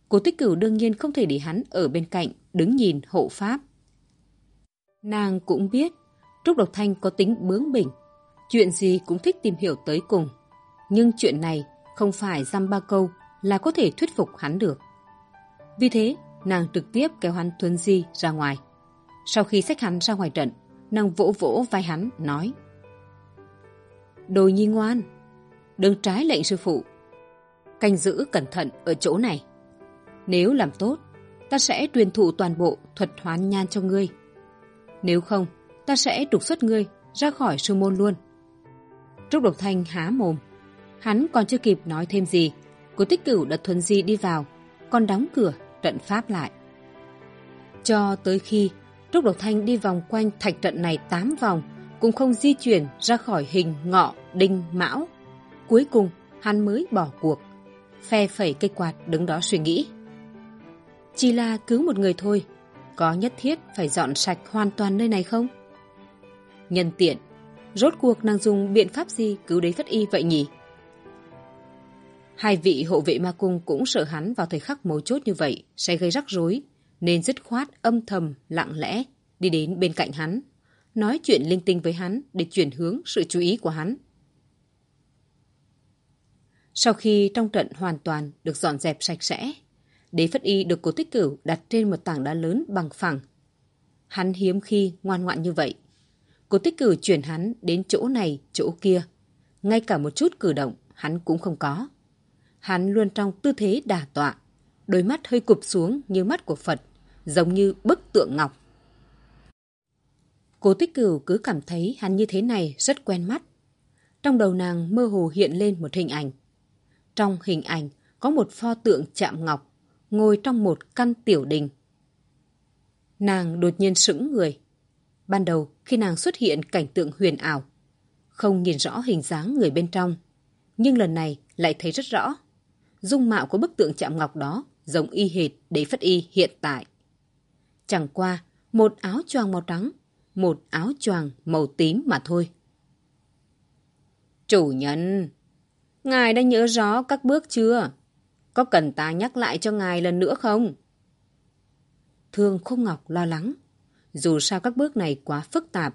Cố tích cửu đương nhiên không thể để hắn ở bên cạnh đứng nhìn hộ pháp. Nàng cũng biết Trúc Độc Thanh có tính bướng bỉnh, chuyện gì cũng thích tìm hiểu tới cùng. Nhưng chuyện này không phải dăm ba câu là có thể thuyết phục hắn được. Vì thế, nàng trực tiếp kéo hắn Thuấn Di ra ngoài. Sau khi xách hắn ra ngoài trận, nàng vỗ vỗ vai hắn, nói Đồ nhi ngoan, đừng trái lệnh sư phụ. Canh giữ cẩn thận ở chỗ này. Nếu làm tốt, ta sẽ truyền thụ toàn bộ thuật hoán nhan cho ngươi. Nếu không, ta sẽ trục xuất ngươi ra khỏi sư môn luôn. Trúc Độc Thanh há mồm. Hắn còn chưa kịp nói thêm gì Cố tích cửu đã thuần di đi vào, còn đóng cửa, trận pháp lại. Cho tới khi Trúc Độc Thanh đi vòng quanh thạch trận này tám vòng, cũng không di chuyển ra khỏi hình ngọ, đinh, mão. Cuối cùng, hắn mới bỏ cuộc, phe phẩy cây quạt đứng đó suy nghĩ. Chỉ là cứu một người thôi, có nhất thiết phải dọn sạch hoàn toàn nơi này không? Nhân tiện, rốt cuộc nàng dùng biện pháp gì cứu đấy phất y vậy nhỉ? Hai vị hộ vệ ma cung cũng sợ hắn vào thời khắc mấu chốt như vậy sẽ gây rắc rối, nên dứt khoát âm thầm, lặng lẽ, đi đến bên cạnh hắn, nói chuyện linh tinh với hắn để chuyển hướng sự chú ý của hắn. Sau khi trong trận hoàn toàn được dọn dẹp sạch sẽ, đế phất y được cổ tích cửu đặt trên một tảng đá lớn bằng phẳng. Hắn hiếm khi ngoan ngoãn như vậy. Cổ tích cửu chuyển hắn đến chỗ này, chỗ kia. Ngay cả một chút cử động hắn cũng không có. Hắn luôn trong tư thế đà tọa, đôi mắt hơi cụp xuống như mắt của Phật, giống như bức tượng ngọc. Cố tích cửu cứ cảm thấy hắn như thế này rất quen mắt. Trong đầu nàng mơ hồ hiện lên một hình ảnh. Trong hình ảnh có một pho tượng chạm ngọc, ngồi trong một căn tiểu đình. Nàng đột nhiên sững người. Ban đầu khi nàng xuất hiện cảnh tượng huyền ảo, không nhìn rõ hình dáng người bên trong, nhưng lần này lại thấy rất rõ dung mạo của bức tượng chạm ngọc đó giống y hệt đế phất y hiện tại. Chẳng qua, một áo choàng màu trắng, một áo choàng màu tím mà thôi. Chủ nhân, ngài đã nhớ rõ các bước chưa? Có cần ta nhắc lại cho ngài lần nữa không? Thương Khung Ngọc lo lắng. Dù sao các bước này quá phức tạp,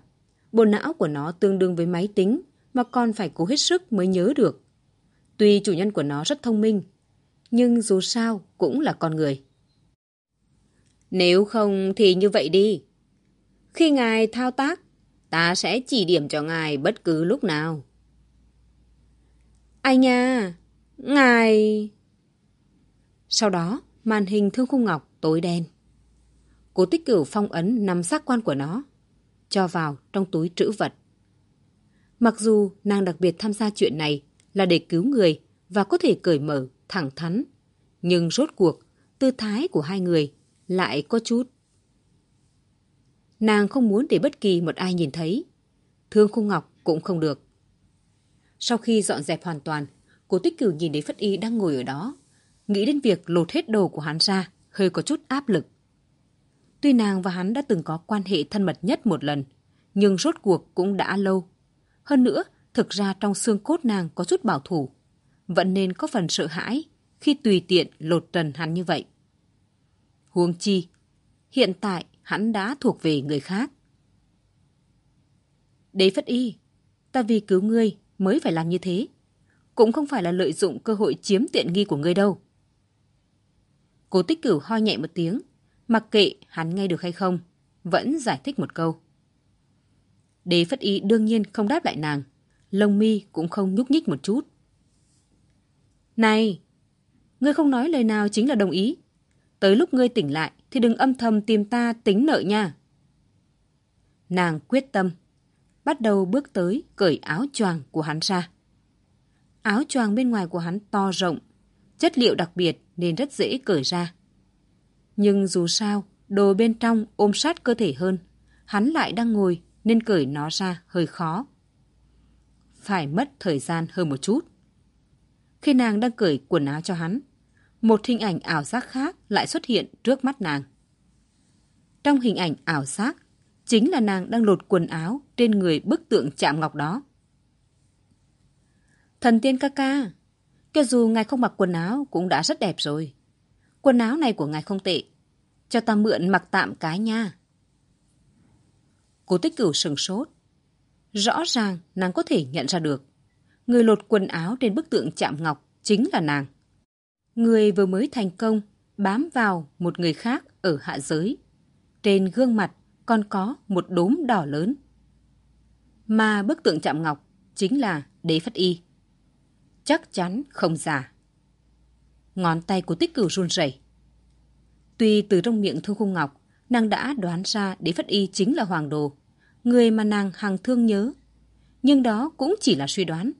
bộ não của nó tương đương với máy tính mà còn phải cố hết sức mới nhớ được. Tuy chủ nhân của nó rất thông minh, nhưng dù sao cũng là con người. Nếu không thì như vậy đi. Khi ngài thao tác, ta sẽ chỉ điểm cho ngài bất cứ lúc nào. Ai nha, ngài... Sau đó, màn hình thương khung ngọc tối đen. Cố tích cửu phong ấn nằm sát quan của nó, cho vào trong túi trữ vật. Mặc dù nàng đặc biệt tham gia chuyện này là để cứu người và có thể cởi mở thẳng thắn. Nhưng rốt cuộc, tư thái của hai người lại có chút. Nàng không muốn để bất kỳ một ai nhìn thấy. Thương khung ngọc cũng không được. Sau khi dọn dẹp hoàn toàn, cô tích cửu nhìn đến Phất Y đang ngồi ở đó. Nghĩ đến việc lột hết đồ của hắn ra, hơi có chút áp lực. Tuy nàng và hắn đã từng có quan hệ thân mật nhất một lần, nhưng rốt cuộc cũng đã lâu. Hơn nữa, thực ra trong xương cốt nàng có chút bảo thủ vẫn nên có phần sợ hãi khi tùy tiện lột trần hắn như vậy. Huống chi, hiện tại hắn đã thuộc về người khác. Đế Phất Y, ta vì cứu ngươi mới phải làm như thế. Cũng không phải là lợi dụng cơ hội chiếm tiện nghi của ngươi đâu. Cố tích cửu ho nhẹ một tiếng, mặc kệ hắn nghe được hay không, vẫn giải thích một câu. Đế Phất Y đương nhiên không đáp lại nàng, lông mi cũng không nhúc nhích một chút. Này, ngươi không nói lời nào chính là đồng ý. Tới lúc ngươi tỉnh lại thì đừng âm thầm tìm ta tính nợ nha. Nàng quyết tâm, bắt đầu bước tới cởi áo choàng của hắn ra. Áo choàng bên ngoài của hắn to rộng, chất liệu đặc biệt nên rất dễ cởi ra. Nhưng dù sao, đồ bên trong ôm sát cơ thể hơn, hắn lại đang ngồi nên cởi nó ra hơi khó. Phải mất thời gian hơn một chút. Khi nàng đang cởi quần áo cho hắn, một hình ảnh ảo giác khác lại xuất hiện trước mắt nàng. Trong hình ảnh ảo giác, chính là nàng đang lột quần áo trên người bức tượng chạm ngọc đó. Thần tiên ca ca, cho dù ngài không mặc quần áo cũng đã rất đẹp rồi. Quần áo này của ngài không tệ. Cho ta mượn mặc tạm cái nha. Cố tích cửu sừng sốt. Rõ ràng nàng có thể nhận ra được. Người lột quần áo trên bức tượng chạm ngọc chính là nàng. Người vừa mới thành công bám vào một người khác ở hạ giới. Trên gương mặt còn có một đốm đỏ lớn. Mà bức tượng chạm ngọc chính là đế phất y. Chắc chắn không giả. Ngón tay của tích cửu run rẩy. Tuy từ trong miệng Thương Khung Ngọc, nàng đã đoán ra đế phất y chính là hoàng đồ, người mà nàng hằng thương nhớ. Nhưng đó cũng chỉ là suy đoán.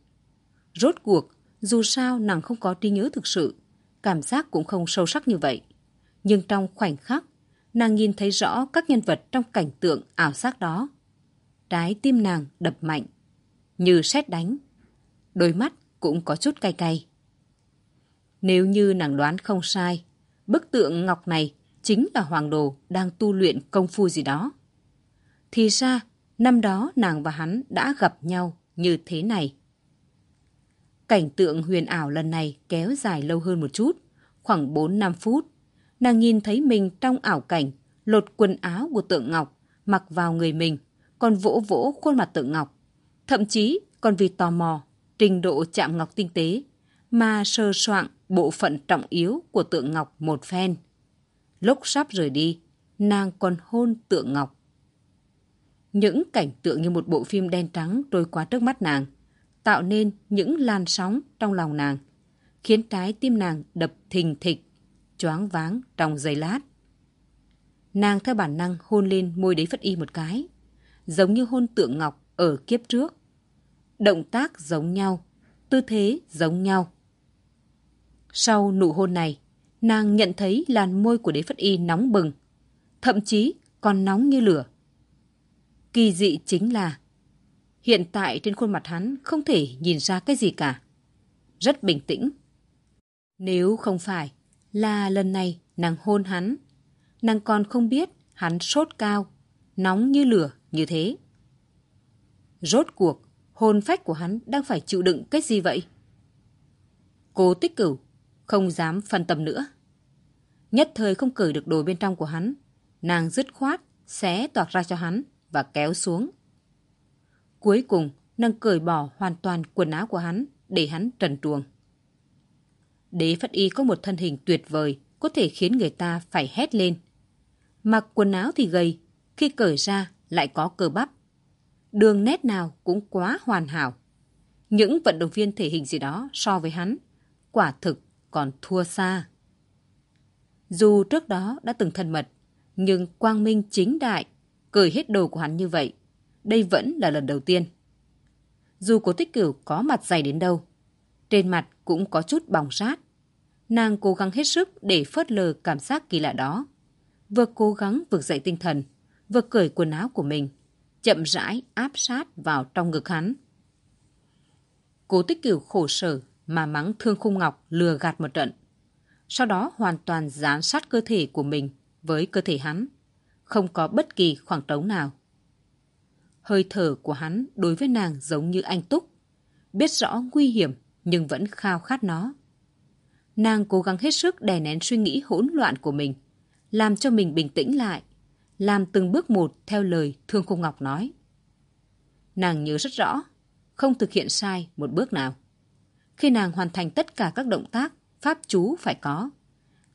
Rốt cuộc, dù sao nàng không có trí nhớ thực sự, cảm giác cũng không sâu sắc như vậy. Nhưng trong khoảnh khắc, nàng nhìn thấy rõ các nhân vật trong cảnh tượng ảo giác đó. Trái tim nàng đập mạnh, như sét đánh. Đôi mắt cũng có chút cay cay. Nếu như nàng đoán không sai, bức tượng ngọc này chính là hoàng đồ đang tu luyện công phu gì đó. Thì ra, năm đó nàng và hắn đã gặp nhau như thế này. Cảnh tượng huyền ảo lần này kéo dài lâu hơn một chút, khoảng 4-5 phút. Nàng nhìn thấy mình trong ảo cảnh, lột quần áo của tượng ngọc, mặc vào người mình, còn vỗ vỗ khuôn mặt tượng ngọc. Thậm chí còn vì tò mò, trình độ chạm ngọc tinh tế, mà sơ soạn bộ phận trọng yếu của tượng ngọc một phen. Lúc sắp rời đi, nàng còn hôn tượng ngọc. Những cảnh tượng như một bộ phim đen trắng trôi qua trước mắt nàng, tạo nên những làn sóng trong lòng nàng, khiến trái tim nàng đập thình thịch, choáng váng trong giây lát. Nàng theo bản năng hôn lên môi đế phất y một cái, giống như hôn tượng ngọc ở kiếp trước. Động tác giống nhau, tư thế giống nhau. Sau nụ hôn này, nàng nhận thấy làn môi của đế phất y nóng bừng, thậm chí còn nóng như lửa. Kỳ dị chính là hiện tại trên khuôn mặt hắn không thể nhìn ra cái gì cả. Rất bình tĩnh. Nếu không phải là lần này nàng hôn hắn, nàng còn không biết hắn sốt cao, nóng như lửa như thế. Rốt cuộc, hôn phách của hắn đang phải chịu đựng cái gì vậy? Cô tích cửu, không dám phân tâm nữa. Nhất thời không cởi được đồ bên trong của hắn, nàng dứt khoát, xé toạc ra cho hắn và kéo xuống. Cuối cùng, nâng cởi bỏ hoàn toàn quần áo của hắn để hắn trần truồng. Đế Phất Y có một thân hình tuyệt vời, có thể khiến người ta phải hét lên. Mặc quần áo thì gầy, khi cởi ra lại có cơ bắp. Đường nét nào cũng quá hoàn hảo. Những vận động viên thể hình gì đó so với hắn, quả thực còn thua xa. Dù trước đó đã từng thân mật, nhưng quang minh chính đại, cởi hết đồ của hắn như vậy, đây vẫn là lần đầu tiên. Dù cố tích cửu có mặt dày đến đâu, trên mặt cũng có chút bỏng rát. Nàng cố gắng hết sức để phớt lờ cảm giác kỳ lạ đó. Vừa cố gắng vực dậy tinh thần, vừa cởi quần áo của mình, chậm rãi áp sát vào trong ngực hắn. Cố tích cửu khổ sở mà mắng Thương Khung Ngọc lừa gạt một trận. Sau đó hoàn toàn dán sát cơ thể của mình với cơ thể hắn, không có bất kỳ khoảng trống nào. Hơi thở của hắn đối với nàng giống như anh túc, biết rõ nguy hiểm nhưng vẫn khao khát nó. Nàng cố gắng hết sức đè nén suy nghĩ hỗn loạn của mình, làm cho mình bình tĩnh lại, làm từng bước một theo lời Thương Khung Ngọc nói. Nàng nhớ rất rõ, không thực hiện sai một bước nào. Khi nàng hoàn thành tất cả các động tác, pháp chú phải có.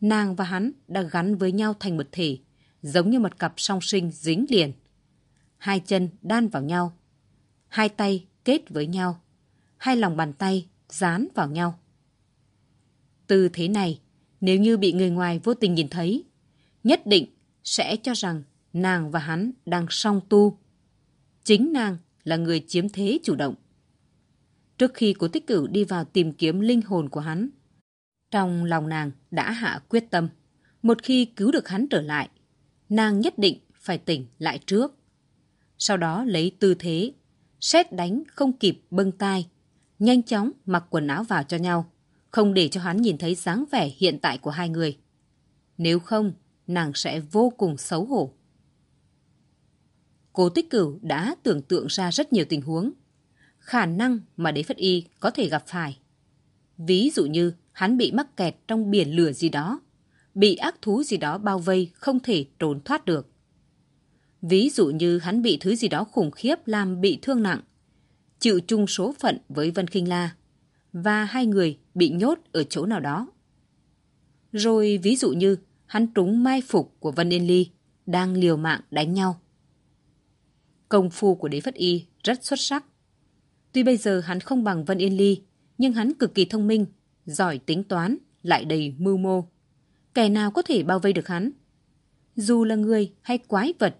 Nàng và hắn đã gắn với nhau thành một thể, giống như một cặp song sinh dính liền. Hai chân đan vào nhau, hai tay kết với nhau, hai lòng bàn tay dán vào nhau. Từ thế này, nếu như bị người ngoài vô tình nhìn thấy, nhất định sẽ cho rằng nàng và hắn đang song tu. Chính nàng là người chiếm thế chủ động. Trước khi cố tích cửu đi vào tìm kiếm linh hồn của hắn, trong lòng nàng đã hạ quyết tâm. Một khi cứu được hắn trở lại, nàng nhất định phải tỉnh lại trước. Sau đó lấy tư thế, xét đánh không kịp bưng tai, nhanh chóng mặc quần áo vào cho nhau, không để cho hắn nhìn thấy dáng vẻ hiện tại của hai người. Nếu không, nàng sẽ vô cùng xấu hổ. Cố tích cửu đã tưởng tượng ra rất nhiều tình huống, khả năng mà đế phất y có thể gặp phải. Ví dụ như hắn bị mắc kẹt trong biển lửa gì đó, bị ác thú gì đó bao vây không thể trốn thoát được. Ví dụ như hắn bị thứ gì đó khủng khiếp làm bị thương nặng, chịu chung số phận với Vân Kinh La, và hai người bị nhốt ở chỗ nào đó. Rồi ví dụ như hắn trúng mai phục của Vân Yên Ly, đang liều mạng đánh nhau. Công phu của đế phất y rất xuất sắc. Tuy bây giờ hắn không bằng Vân Yên Ly, nhưng hắn cực kỳ thông minh, giỏi tính toán, lại đầy mưu mô. Kẻ nào có thể bao vây được hắn? Dù là người hay quái vật,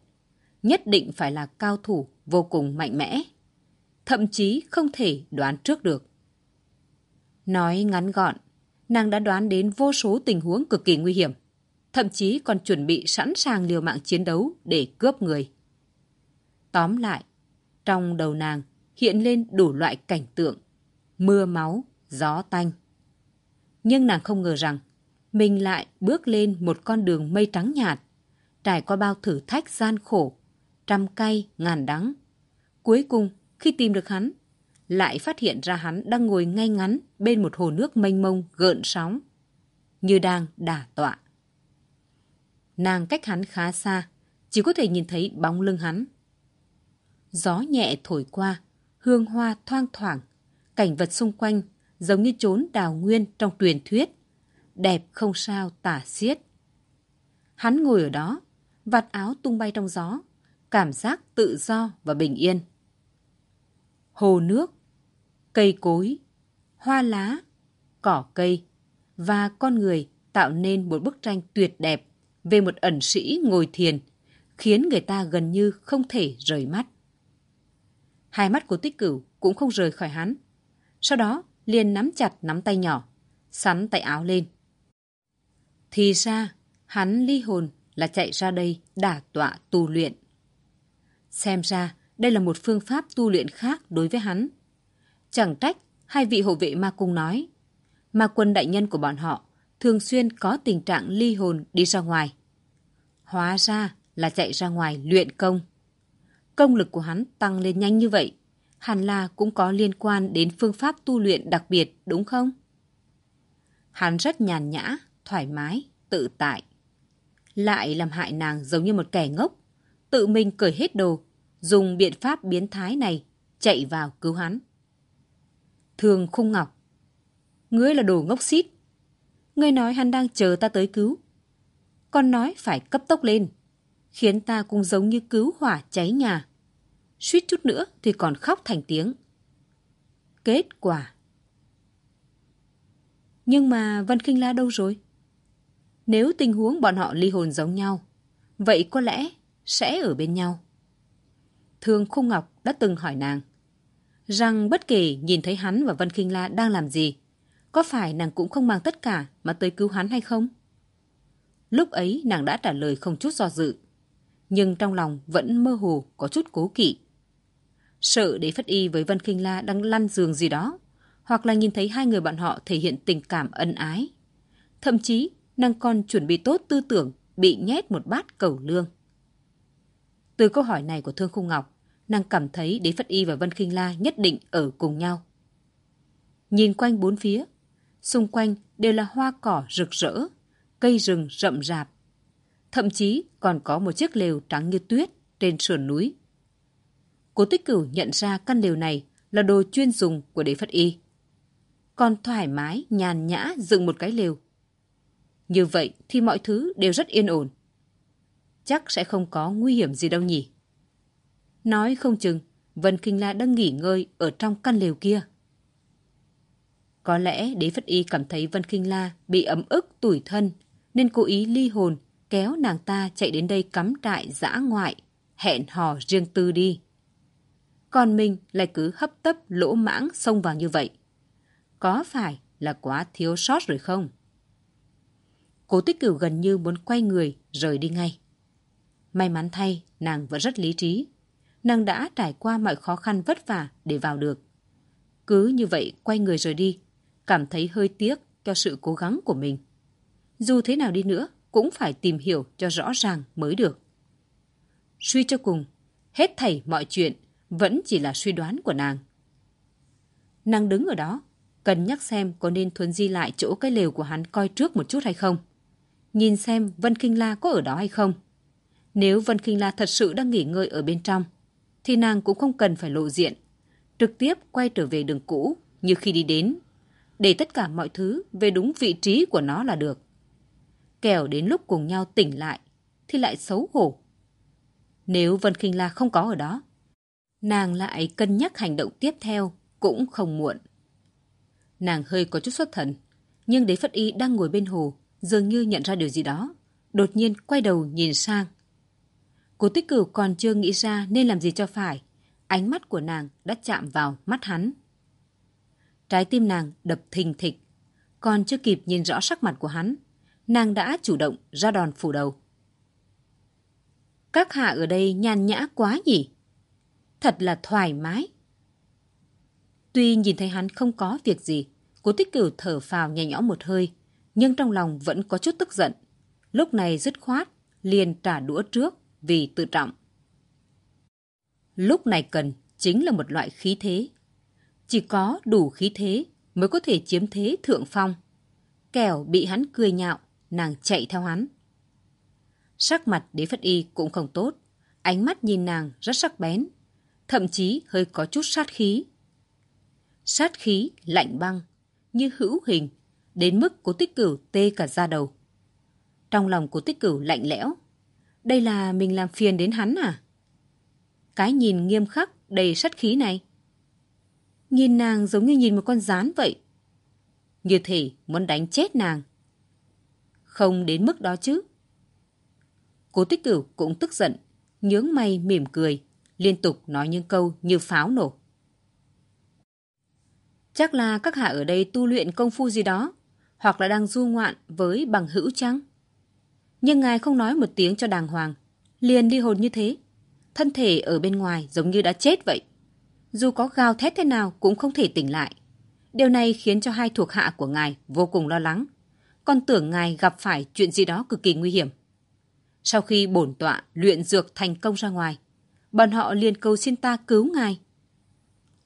nhất định phải là cao thủ vô cùng mạnh mẽ. Thậm chí không thể đoán trước được. Nói ngắn gọn, nàng đã đoán đến vô số tình huống cực kỳ nguy hiểm, thậm chí còn chuẩn bị sẵn sàng liều mạng chiến đấu để cướp người. Tóm lại, trong đầu nàng hiện lên đủ loại cảnh tượng, mưa máu, gió tanh. Nhưng nàng không ngờ rằng mình lại bước lên một con đường mây trắng nhạt, trải qua bao thử thách gian khổ, trăm cay, ngàn đắng. Cuối cùng, khi tìm được hắn, lại phát hiện ra hắn đang ngồi ngay ngắn bên một hồ nước mênh mông gợn sóng, như đang đả tọa. Nàng cách hắn khá xa, chỉ có thể nhìn thấy bóng lưng hắn. Gió nhẹ thổi qua, hương hoa thoang thoảng, cảnh vật xung quanh giống như chốn đào nguyên trong truyền thuyết, đẹp không sao tả xiết. Hắn ngồi ở đó, vạt áo tung bay trong gió, cảm giác tự do và bình yên. Hồ nước, cây cối, hoa lá, cỏ cây và con người tạo nên một bức tranh tuyệt đẹp về một ẩn sĩ ngồi thiền, khiến người ta gần như không thể rời mắt. Hai mắt của tích cửu cũng không rời khỏi hắn. Sau đó, liền nắm chặt nắm tay nhỏ, sắn tay áo lên. Thì ra, hắn ly hồn là chạy ra đây đả tọa tu luyện. Xem ra, đây là một phương pháp tu luyện khác đối với hắn. Chẳng trách, hai vị hộ vệ ma cung nói, ma quân đại nhân của bọn họ thường xuyên có tình trạng ly hồn đi ra ngoài. Hóa ra là chạy ra ngoài luyện công. Công lực của hắn tăng lên nhanh như vậy, hẳn là cũng có liên quan đến phương pháp tu luyện đặc biệt, đúng không? Hắn rất nhàn nhã, thoải mái, tự tại. Lại làm hại nàng giống như một kẻ ngốc, tự mình cởi hết đồ, dùng biện pháp biến thái này chạy vào cứu hắn. Thường khung ngọc, ngươi là đồ ngốc xít. Ngươi nói hắn đang chờ ta tới cứu. Còn nói phải cấp tốc lên, khiến ta cũng giống như cứu hỏa cháy nhà suýt chút nữa thì còn khóc thành tiếng. Kết quả. Nhưng mà Văn Kinh La đâu rồi? Nếu tình huống bọn họ ly hồn giống nhau, vậy có lẽ sẽ ở bên nhau. Thương Khung Ngọc đã từng hỏi nàng, rằng bất kể nhìn thấy hắn và vân Kinh La đang làm gì, có phải nàng cũng không mang tất cả mà tới cứu hắn hay không? Lúc ấy nàng đã trả lời không chút do dự, nhưng trong lòng vẫn mơ hồ có chút cố kỵ sợ để Phất Y với Vân Kinh La đang lăn giường gì đó, hoặc là nhìn thấy hai người bọn họ thể hiện tình cảm ân ái. Thậm chí, nàng còn chuẩn bị tốt tư tưởng bị nhét một bát cầu lương. Từ câu hỏi này của Thương Khung Ngọc, nàng cảm thấy Đế Phất Y và Vân Kinh La nhất định ở cùng nhau. Nhìn quanh bốn phía, xung quanh đều là hoa cỏ rực rỡ, cây rừng rậm rạp. Thậm chí còn có một chiếc lều trắng như tuyết trên sườn núi. Cố tích cửu nhận ra căn lều này là đồ chuyên dùng của đế phất y. Còn thoải mái, nhàn nhã dựng một cái lều. Như vậy thì mọi thứ đều rất yên ổn. Chắc sẽ không có nguy hiểm gì đâu nhỉ. Nói không chừng, Vân Kinh La đang nghỉ ngơi ở trong căn lều kia. Có lẽ đế phất y cảm thấy Vân Kinh La bị ấm ức tủi thân, nên cố ý ly hồn, kéo nàng ta chạy đến đây cắm trại dã ngoại, hẹn hò riêng tư đi. Còn mình lại cứ hấp tấp lỗ mãng xông vào như vậy. Có phải là quá thiếu sót rồi không? Cố tích cửu gần như muốn quay người rời đi ngay. May mắn thay, nàng vẫn rất lý trí. Nàng đã trải qua mọi khó khăn vất vả để vào được. Cứ như vậy quay người rời đi, cảm thấy hơi tiếc cho sự cố gắng của mình. Dù thế nào đi nữa, cũng phải tìm hiểu cho rõ ràng mới được. Suy cho cùng, hết thảy mọi chuyện vẫn chỉ là suy đoán của nàng. Nàng đứng ở đó, cần nhắc xem có nên thuần di lại chỗ cái lều của hắn coi trước một chút hay không. Nhìn xem Vân Kinh La có ở đó hay không. Nếu Vân Kinh La thật sự đang nghỉ ngơi ở bên trong, thì nàng cũng không cần phải lộ diện. Trực tiếp quay trở về đường cũ như khi đi đến, để tất cả mọi thứ về đúng vị trí của nó là được. Kẻo đến lúc cùng nhau tỉnh lại, thì lại xấu hổ. Nếu Vân Kinh La không có ở đó, nàng lại cân nhắc hành động tiếp theo cũng không muộn. Nàng hơi có chút xuất thần, nhưng đế phất y đang ngồi bên hồ, dường như nhận ra điều gì đó, đột nhiên quay đầu nhìn sang. Cố tích cửu còn chưa nghĩ ra nên làm gì cho phải, ánh mắt của nàng đã chạm vào mắt hắn. Trái tim nàng đập thình thịch, còn chưa kịp nhìn rõ sắc mặt của hắn, nàng đã chủ động ra đòn phủ đầu. Các hạ ở đây nhàn nhã quá nhỉ? Thật là thoải mái. Tuy nhìn thấy hắn không có việc gì, cố tích cửu thở phào nhẹ nhõm một hơi, nhưng trong lòng vẫn có chút tức giận. Lúc này dứt khoát, liền trả đũa trước vì tự trọng. Lúc này cần chính là một loại khí thế. Chỉ có đủ khí thế mới có thể chiếm thế thượng phong. Kẻo bị hắn cười nhạo, nàng chạy theo hắn. Sắc mặt đế phất y cũng không tốt, ánh mắt nhìn nàng rất sắc bén, thậm chí hơi có chút sát khí. Sát khí lạnh băng, như hữu hình, đến mức cố tích cửu tê cả da đầu. Trong lòng cố tích cửu lạnh lẽo. Đây là mình làm phiền đến hắn à? Cái nhìn nghiêm khắc, đầy sát khí này. Nhìn nàng giống như nhìn một con rán vậy. Như thể muốn đánh chết nàng. Không đến mức đó chứ. Cố tích cửu cũng tức giận, nhướng mày mỉm cười, liên tục nói những câu như pháo nổ. Chắc là các hạ ở đây tu luyện công phu gì đó, hoặc là đang du ngoạn với bằng hữu chăng? Nhưng ngài không nói một tiếng cho đàng hoàng, liền đi hồn như thế. Thân thể ở bên ngoài giống như đã chết vậy. Dù có gào thét thế nào cũng không thể tỉnh lại. Điều này khiến cho hai thuộc hạ của ngài vô cùng lo lắng. Còn tưởng ngài gặp phải chuyện gì đó cực kỳ nguy hiểm. Sau khi bổn tọa luyện dược thành công ra ngoài, bọn họ liền cầu xin ta cứu ngài.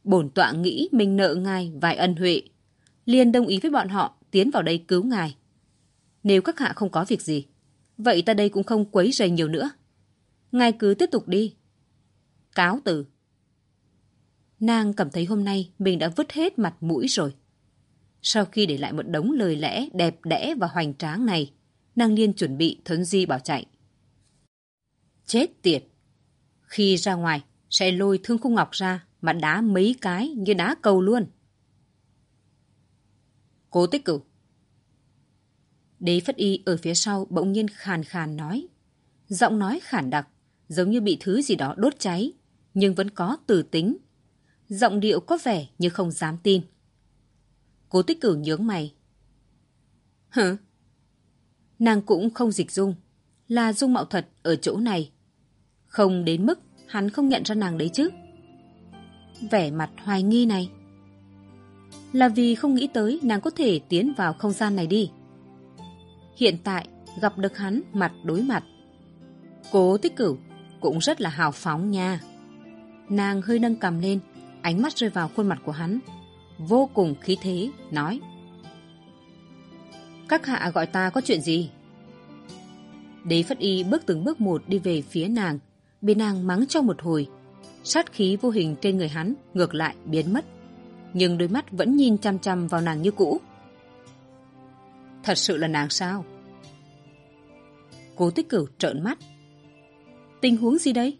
Bổn tọa nghĩ mình nợ ngài vài ân huệ, liền đồng ý với bọn họ tiến vào đây cứu ngài. Nếu các hạ không có việc gì, vậy ta đây cũng không quấy rầy nhiều nữa. Ngài cứ tiếp tục đi. Cáo từ. Nàng cảm thấy hôm nay mình đã vứt hết mặt mũi rồi. Sau khi để lại một đống lời lẽ đẹp đẽ và hoành tráng này, nàng liên chuẩn bị thuấn di bảo chạy. Chết tiệt! Khi ra ngoài, sẽ lôi thương khung ngọc ra mà đá mấy cái như đá cầu luôn. Cố tích cửu. Đế Phất Y ở phía sau bỗng nhiên khàn khàn nói. Giọng nói khản đặc, giống như bị thứ gì đó đốt cháy, nhưng vẫn có từ tính. Giọng điệu có vẻ như không dám tin. Cố tích cử nhướng mày. Hả? Nàng cũng không dịch dung, là dung mạo thật ở chỗ này. Không đến mức hắn không nhận ra nàng đấy chứ. Vẻ mặt hoài nghi này. Là vì không nghĩ tới nàng có thể tiến vào không gian này đi. Hiện tại gặp được hắn mặt đối mặt. Cố tích cửu cũng rất là hào phóng nha. Nàng hơi nâng cầm lên, ánh mắt rơi vào khuôn mặt của hắn. Vô cùng khí thế, nói. Các hạ gọi ta có chuyện gì? Đế Phất Y bước từng bước một đi về phía nàng, bị nàng mắng cho một hồi. sát khí vô hình trên người hắn ngược lại biến mất nhưng đôi mắt vẫn nhìn chăm chăm vào nàng như cũ thật sự là nàng sao? Cố tích cửu trợn mắt. Tình huống gì đấy